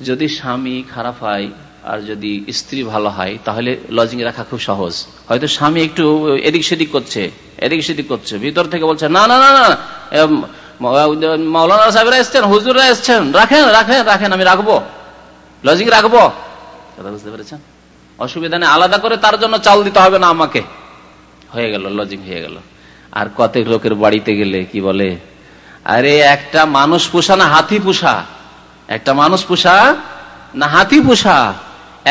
যদি স্বামী খারাপ হয় আর যদি স্ত্রী ভালো হয়, তাহলে লজিং রাখা খুব সহজ। হয়তো স্বামী একটু এদিক সেদিক করছে, এদিক সেদিক করছে, ভিতর থেকে বলছে, না না না না সাহেবরা এসছেন, হুজুররা এসছেন, রাখেন রাখেন রাখেন, আমি রাখব। লজিং রাখব। কথা বুঝতে পেরেছেন? অসুবিধা নেই, আলাদা করে তার জন্য চাল দিতে হবে না আমাকে। হয়ে গেল লজিং হয়ে গেল। আর কতক লোকের বাড়িতে গেলে কি বলে, আরে, একটা মানুষ পোষা না হাতি পোষা? একটা মানুষ পোষা না হাতি পোষা?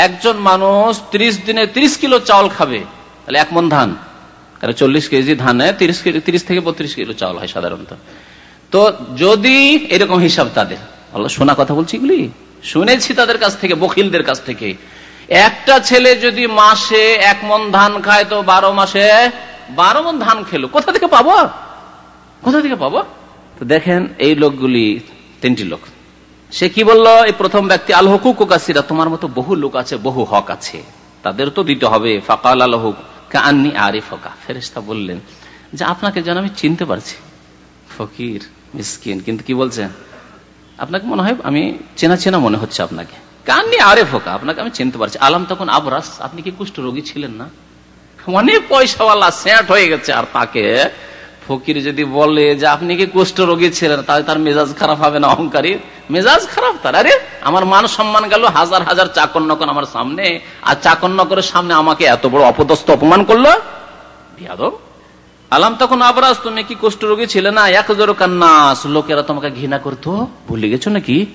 একজন মানুষ ত্রিশ দিনে ত্রিশ কিলো চাউল খাবে, তাহলে এক মন ধান। চল্লিশ কেজি ধানে তিরিশ তিরিশ থেকে বত্রিশ কিলো চাউল হয় সাধারণত। তো যদি এরকম হিসাব তাদের শোনা কথা বলছি এগুলি? শুনেছি তাদের কাছ থেকে, বকিলদের কাছ থেকে। একটা ছেলে যদি মাসে এক মন ধান খায়, তো বারো মাসে বারো মন ধান খেলো। কোথা থেকে পাবো? কোথা থেকে পাবো? তো দেখেন, এই লোকগুলি তিনটি লোক। সে কি বলল? এই প্রথম ব্যক্তি আল হকুক কাসিরা, তোমার মতো বহু লোক আছে, বহু হক আছে। তাদের তো দিতে হবে। ফাকাল আল হুক কান্নি আরে ফকা ফেরেস্তা বললেন, যে আপনাকে যেন আমি চিনতে পারছি। ফকির, মিসকিন, কিন্তু কি বলছেন আপনাকে মনে হয় আমি চেনা চেনা মনে হচ্ছে আপনাকে। কান্নি আরে ফোকা আপনাকে আমি চিনতে পারছি। আলাম তখন আবরাস, আপনি কি কুষ্ঠ রোগী ছিলেন না? অনেক পয়সাওয়ালা, স্যাট হয়ে গেছে আর তাকে ফকির যদি বলে যে আপনি কি কুষ্ঠ রোগী ছিলেন, তাহলে তার মেজাজ খারাপ হবে না, অহংকারী? মেজাজ খারাপ তার। আরে, আমার মান সম্মান গেল হাজার হাজার চাকর নকর আমার সামনে, আর চাকর নকরের সামনে আমাকে এত বড় অপদস্থ অপমান করল? বিয়াদব। আলাম তখন আবরাজ, তুমি কি কুষ্ঠ রোগী ছিলে না? এক জোর কান্নাস, লোকেরা তোমাকে ঘৃণা করতো? ভুলে গেছো নাকি?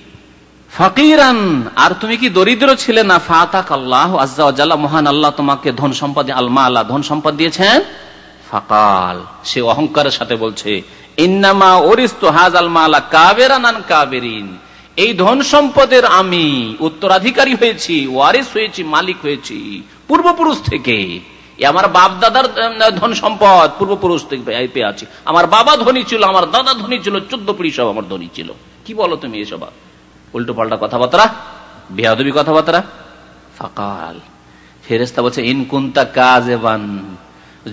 ফকিরান, আর তুমি কি দরিদ্র ছিলে না? ফাতাক আল্লাহ আজ্লা মহান আল্লাহ তোমাকে ধন সম্পদ আলমা আল্লাহ ধন সম্পদ দিয়েছেন? ফাকাল। সে অহংকারের সাথে বলছে, ইন্নামা ওরিস তো হাজ আলমা আল্লাহ কাবেরান। এই ধন সম্পদের আমি উত্তরাধিকারী হয়েছি, ওয়ারিস হয়েছি, মালিক হয়েছি, পূর্বপুরুষ থেকে। আমার বাপ দাদার ধন সম্পদ পূর্বপুরুষ থেকে আছি। আমার বাবা ধনী ছিল, আমার দাদা ধনী ছিল, চোদ্দ পিড়ি সব আমার ধনী ছিল। কি বলো তুমি এসব উল্টো পাল্টা কথাবার্তা? বেহাদবি কথাবার্তা? ফাকাল। ফেরেস্তা বলছে ইনকুন্তা কাজ এবান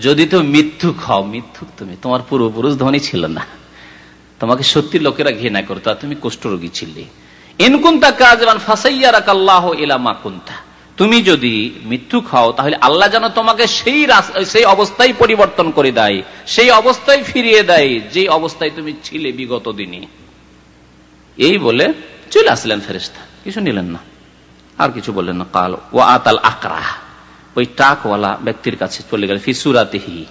যদি তো মিথ্যুক হও, মিথ্যুক তুমি। তোমার পূর্বপুরুষ ধনী ছিল না। তোমাকে সত্যি লোকেরা ঘৃণা করতো, আর তুমি কুষ্ঠরোগী ছিলে। ইনকুন্তা কাজ এবান ফাসাইয়া রাকাল্লাহ ইলামা কুন্তা। তুমি যদি মৃত্যু খাও তাহলে আল্লাহ যেন তোমাকে সেই সেই অবস্থায় পরিবর্তন করে দেয়, সেই অবস্থায় ফিরিয়ে দেয় যে অবস্থায় তুমি ছিলে বিগত দিনে। এই বলে চলে আসলেন ফেরেস্তা কিছু নিলেন না। আর কিছু বললেন না। কাল ও আতাল আকরা ওই টাকওয়ালা ব্যক্তির কাছে চলে গেল ফিসুরাতেহি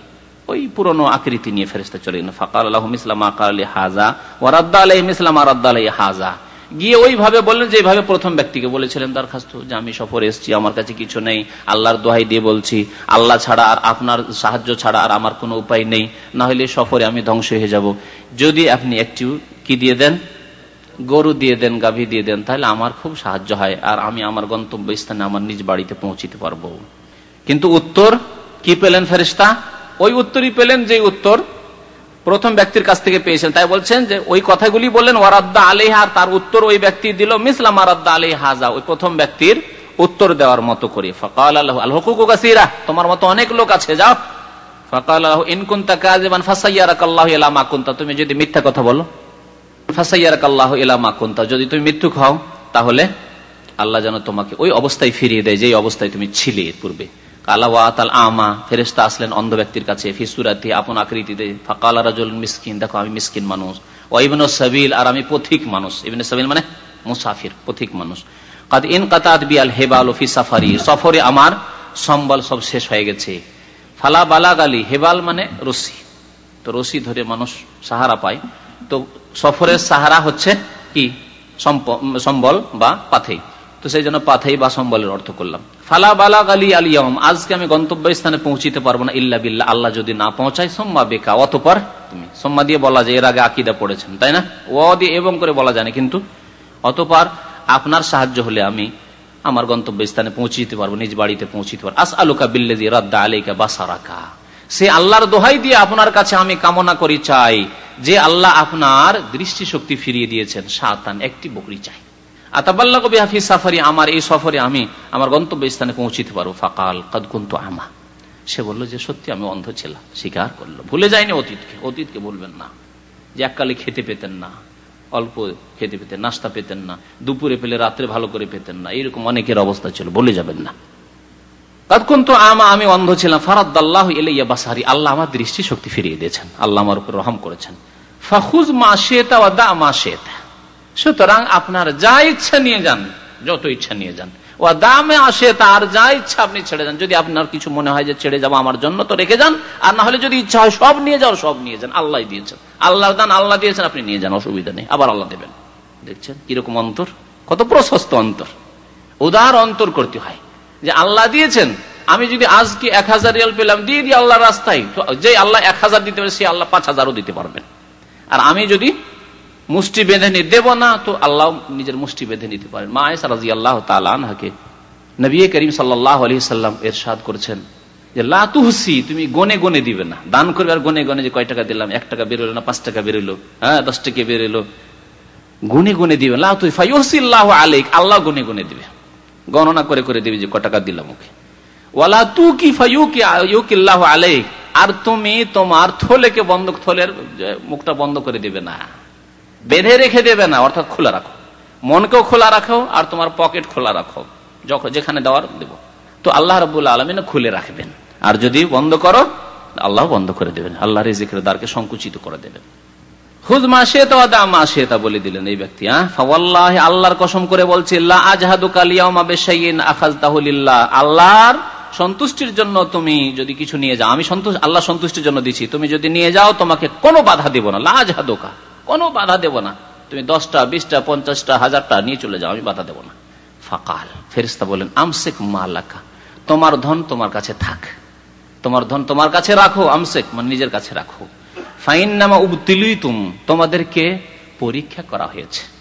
ওই পুরনো আকৃতি নিয়ে ফেরেস্তা চলে গেলেন ফাকাল আলহ ইসলাম আকাল হাজা ও রাদ্দা আলহিম ইসলাম রাদ্দা আলহ হাজা। গিয়ে ওইভাবে বললেন যেভাবে প্রথম ব্যক্তিকে বলেছিলেন, দরখাস্ত যে আমি সফর এসছি, আমার কাছে কিছু নেই, আল্লাহর দোহাই দিয়ে বলছি, আল্লাহ ছাড়া আর আপনার সাহায্য ছাড়া আর আমার কোনো উপায় নেই, না হলে সফরে আমি ধ্বংস হয়ে যাব। যদি আপনি একটু কি দিয়ে দেন? গরু দিয়ে দেন, গাভী দিয়ে দেন, তাহলে আমার খুব সাহায্য হয়, আর আমি আমার গন্তব্য স্থানে আমার নিজ বাড়িতে পৌঁছিতে পারব। কিন্তু উত্তর কি পেলেন ফেরিস্তা ওই উত্তরই পেলেন যে উত্তর প্রথম ব্যক্তির কাছ থেকে পেয়েছেন। তাই বলছেন যে ওই কথাগুলি বললেন, ওয়ারাদ্দা আলিহা তার উত্তর ওই ব্যক্তি দিল মিসলাম আরাদ্দা আলি হাজা ওই প্রথম ব্যক্তির উত্তর দেওয়ার মতো করে। ফকাল আল্লাহ, আল হকুক তোমার মতো অনেক লোক আছে, যাও। ফকাল আল্লাহ ইনকুন্তা কাজিবান ফাসাইয়ারাক আল্লাহ ইলামা কুন্তা তুমি যদি মিথ্যা কথা বলো। আল্লাহ ইলামা কুন্তা, যদি তুমি তাহলে আল্লাহ যেন তোমাকে ওই অবস্থায় ফিরিয়ে দেয় যে অবস্থায় তুমি ছিলে পূর্বে। আমা ফেরেস্তা আসলেন অন্ধ ব্যক্তির কাছে ফিসুরাতি আপন আকৃতিতে। ফাকালা রাজুল মিসকিন, দেখো আমি মিসকিন মানুষ। ও ইবন সাবিল, আর আমি পথিক মানুষ। ইবনে সাবিল মানে মুসাফির, পথিক মানুষ। কাদ ইন কাতাত বিয়াল হেবাল ফি সাফারি, সফরে আমার সম্বল সব শেষ হয়ে গেছে। ফালা বালাগালি, হেবাল মানে রশি তো রশি ধরে মানুষ সাহারা পায়। তো সফরের সাহারা হচ্ছে কি? সম্বল বা পাথেই। তো সেই জন্য পাথাই বা সম্বলের অর্থ করলাম। ফালা বালা গালি আলিয়ম আজকে আমি গন্তব্য স্থানে পৌঁছিতে পারব না ইল্লা বিল্লা আল্লাহ যদি না পৌঁছায়, সোম্মা বেকা, অতপর তুমি। সোম্মা দিয়ে বলা যায়, এর আগে আকিদা পড়েছেন, তাই না? ও দিয়ে এবং করে বলা জানে কিন্তু অতপর আপনার সাহায্য হলে আমি আমার গন্তব্য স্থানে পৌঁছে দিতে পারব, নিজ বাড়িতে পৌঁছে দিতে পারব। আস আলুকা বিল্লে দিয়ে রাদ্দা আলিকা বাসারাকা। সে আল্লাহর দোহাই দিয়ে আপনার কাছে আমি কামনা করি চাই, যে আল্লাহ আপনার দৃষ্টিশক্তি ফিরিয়ে দিয়েছেন, সাতান একটি বকরি চাই। আমার এই সফরে আমি আমার গন্তব্য স্থানে পৌঁছিতে পারব। ফাকাল আমা। সে যে, সত্যি আমি অন্ধ ছিলাম। স্বীকার করল। ভুলে যায়নি অতীতকে। অতীতকে বলবেন না। যে এককালে খেতে পেতেন না, অল্প খেতে পেতেন, নাস্তা পেতেন না, দুপুরে পেলে রাত্রে ভালো করে পেতেন না, এরকম অনেকের অবস্থা ছিল। বলে যাবেন না। তৎকুন্ত আমা, আমি অন্ধ ছিলাম। ফারাদ আল্লাহ এলাইয়া বাসারি। আল্লাহ আমার দৃষ্টি শক্তি ফিরিয়ে দিয়েছেন। আল্লাহ আমার উপর রহম করেছেন। ফাহুজ মা শেতা দা মা শেতা সুতরাং আপনার যা ইচ্ছা নিয়ে যান, যত ইচ্ছা নিয়ে যান। ও দামে আসে তার যা ইচ্ছা আপনি ছেড়ে যান যদি আপনার কিছু মনে হয় যে ছেড়ে যাব আমার জন্য, তো রেখে যান। আর না হলে যদি ইচ্ছা হয় সব নিয়ে যাও, সব নিয়ে যান। আল্লাহ দিয়েছেন। আল্লাহ দান আল্লাহ দিয়েছেন, আপনি নিয়ে যান, অসুবিধা নেই। আবার আল্লাহ দেবেন। দেখছেন? কীরকম অন্তর? কত প্রশস্ত অন্তর। উদার অন্তর করতে হয়। যে আল্লাহ দিয়েছেন, আমি যদি আজকে এক হাজার রিয়াল পেলাম, দিয়ে দিই আল্লাহ রাস্তায়। যে আল্লাহ এক হাজার দিতে পারে সে আল্লাহ পাঁচ হাজারও দিতে পারবেন। আর আমি যদি মুষ্টি বেঁধে নি, দেব না তো আল্লাহ নিজের মুষ্টি বেঁধে নিতে পারেন। মা আয়সা রাজি আল্লাহ তালাকে নবী করিম সাল্লাহ আলি সাল্লাম এরশাদ করছেন যে লাতুহসি তুমি গনে গনে দিবে না। দান করবে আর গনে গনে যে কয় টাকা দিলাম, এক টাকা বেরোলো না, পাঁচ টাকা বেরোলো হ্যাঁ দশ টাকা বেরোলো। গুনে গুনে দিবে। লাতুফাইসিল্লাহ আলেক আল্লাহ গুনে গুনে দিবে। গণনা করে করে দিবে যে ক টাকা দিলাম ওকে। ওয়ালা তু কি ফাইউকিল্লাহ আলেক আর তুমি তোমার থলেকে বন্ধ, থলের মুখটা বন্ধ করে দিবে না। বেঁধে রেখে দেবে না, অর্থাৎ খোলা রাখো। মনকেও খোলা রাখো আর তোমার পকেট খোলা রাখো। যখন যেখানে দেওয়ার দেব। তো আল্লাহ রবুল্লা আলমিনা খুলে রাখবেন। আর যদি বন্ধ করো, আল্লাহ বন্ধ করে দেবেন। আল্লাহ রিজিকের দ্বারকে সংকুচিত করে দেবেন। আমি আল্লাহ সন্তুষ্টির জন্য দিচ্ছি তুমি যদি নিয়ে যাও, তোমাকে কোনো বাধা দিব না। লাজহাদুকা কোনো বাধা দেব না। তুমি দশটা, বিশটা, পঞ্চাশটা, হাজারটা নিয়ে চলে যাও, আমি বাধা দেব না। ফাকাল ফেরিস্তা বলেন আমসেক মালাকা, তোমার ধন তোমার কাছে থাক। তোমার ধন তোমার কাছে রাখো, আমসেক মানে নিজের কাছে রাখো। ফাইন নামা উবতিলুই তুম তোমাদেরকে পরীক্ষা করা হয়েছে।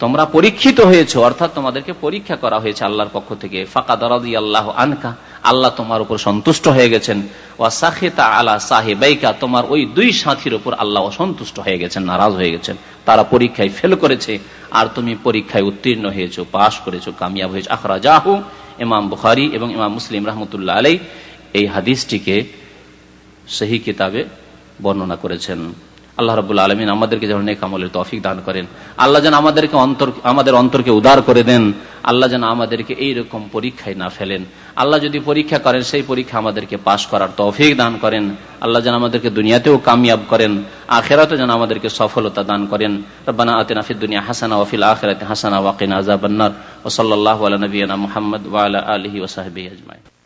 তোমরা পরীক্ষিত হয়েছে, অর্থাৎ তোমাদেরকে পরীক্ষা করা হয়েছে আল্লাহর পক্ষ থেকে। ফাঁকা দরাদি আল্লাহ আনকা, আল্লাহ তোমার উপর সন্তুষ্ট হয়ে গেছেন। ও সাহেতা আলা সাহেবাইকা, তোমার ওই দুই সাথীর উপর আল্লাহ অসন্তুষ্ট হয়ে গেছেন, নারাজ হয়ে গেছেন। তারা পরীক্ষায় ফেল করেছে, আর তুমি পরীক্ষায় উত্তীর্ণ হয়েছো, পাশ করেছ, কামিয়াব হয়েছো। আখরা জাহু ইমাম বুখারি এবং ইমাম মুসলিম রহমতুল্লাহ আলাই এই হাদিসটিকে সেই কিতাবে বর্ণনা করেছেন। আল্লাহ রবুল্লা আলমিন আমাদেরকে যেন নেক আমলের তফিক দান করেন। আল্লাহ যেন আমাদেরকে অন্তর, আমাদের অন্তরকে উদার করে দেন। আল্লাহ যেন আমাদেরকে এইরকম পরীক্ষায় না ফেলেন। আল্লাহ যদি পরীক্ষা করেন, সেই পরীক্ষা আমাদেরকে পাশ করার তৌফিক দান করেন। আল্লাহ যেন আমাদেরকে দুনিয়াতেও কামিয়াব করেন। আখেরাতে যেন আমাদেরকে সফলতা দান করেন। রব্বানা আতিনা ফিদ দুনিয়া হাসানা ওয়াফিল আখিরাতি হাসানা ওয়াকিনা আযাবান্নার। ওয়া সাল্লাল্লাহু আলা নবিয়িনা মুহাম্মদ ওয়া আলা আলিহি ওয়া সাহবিহি আজমাইন।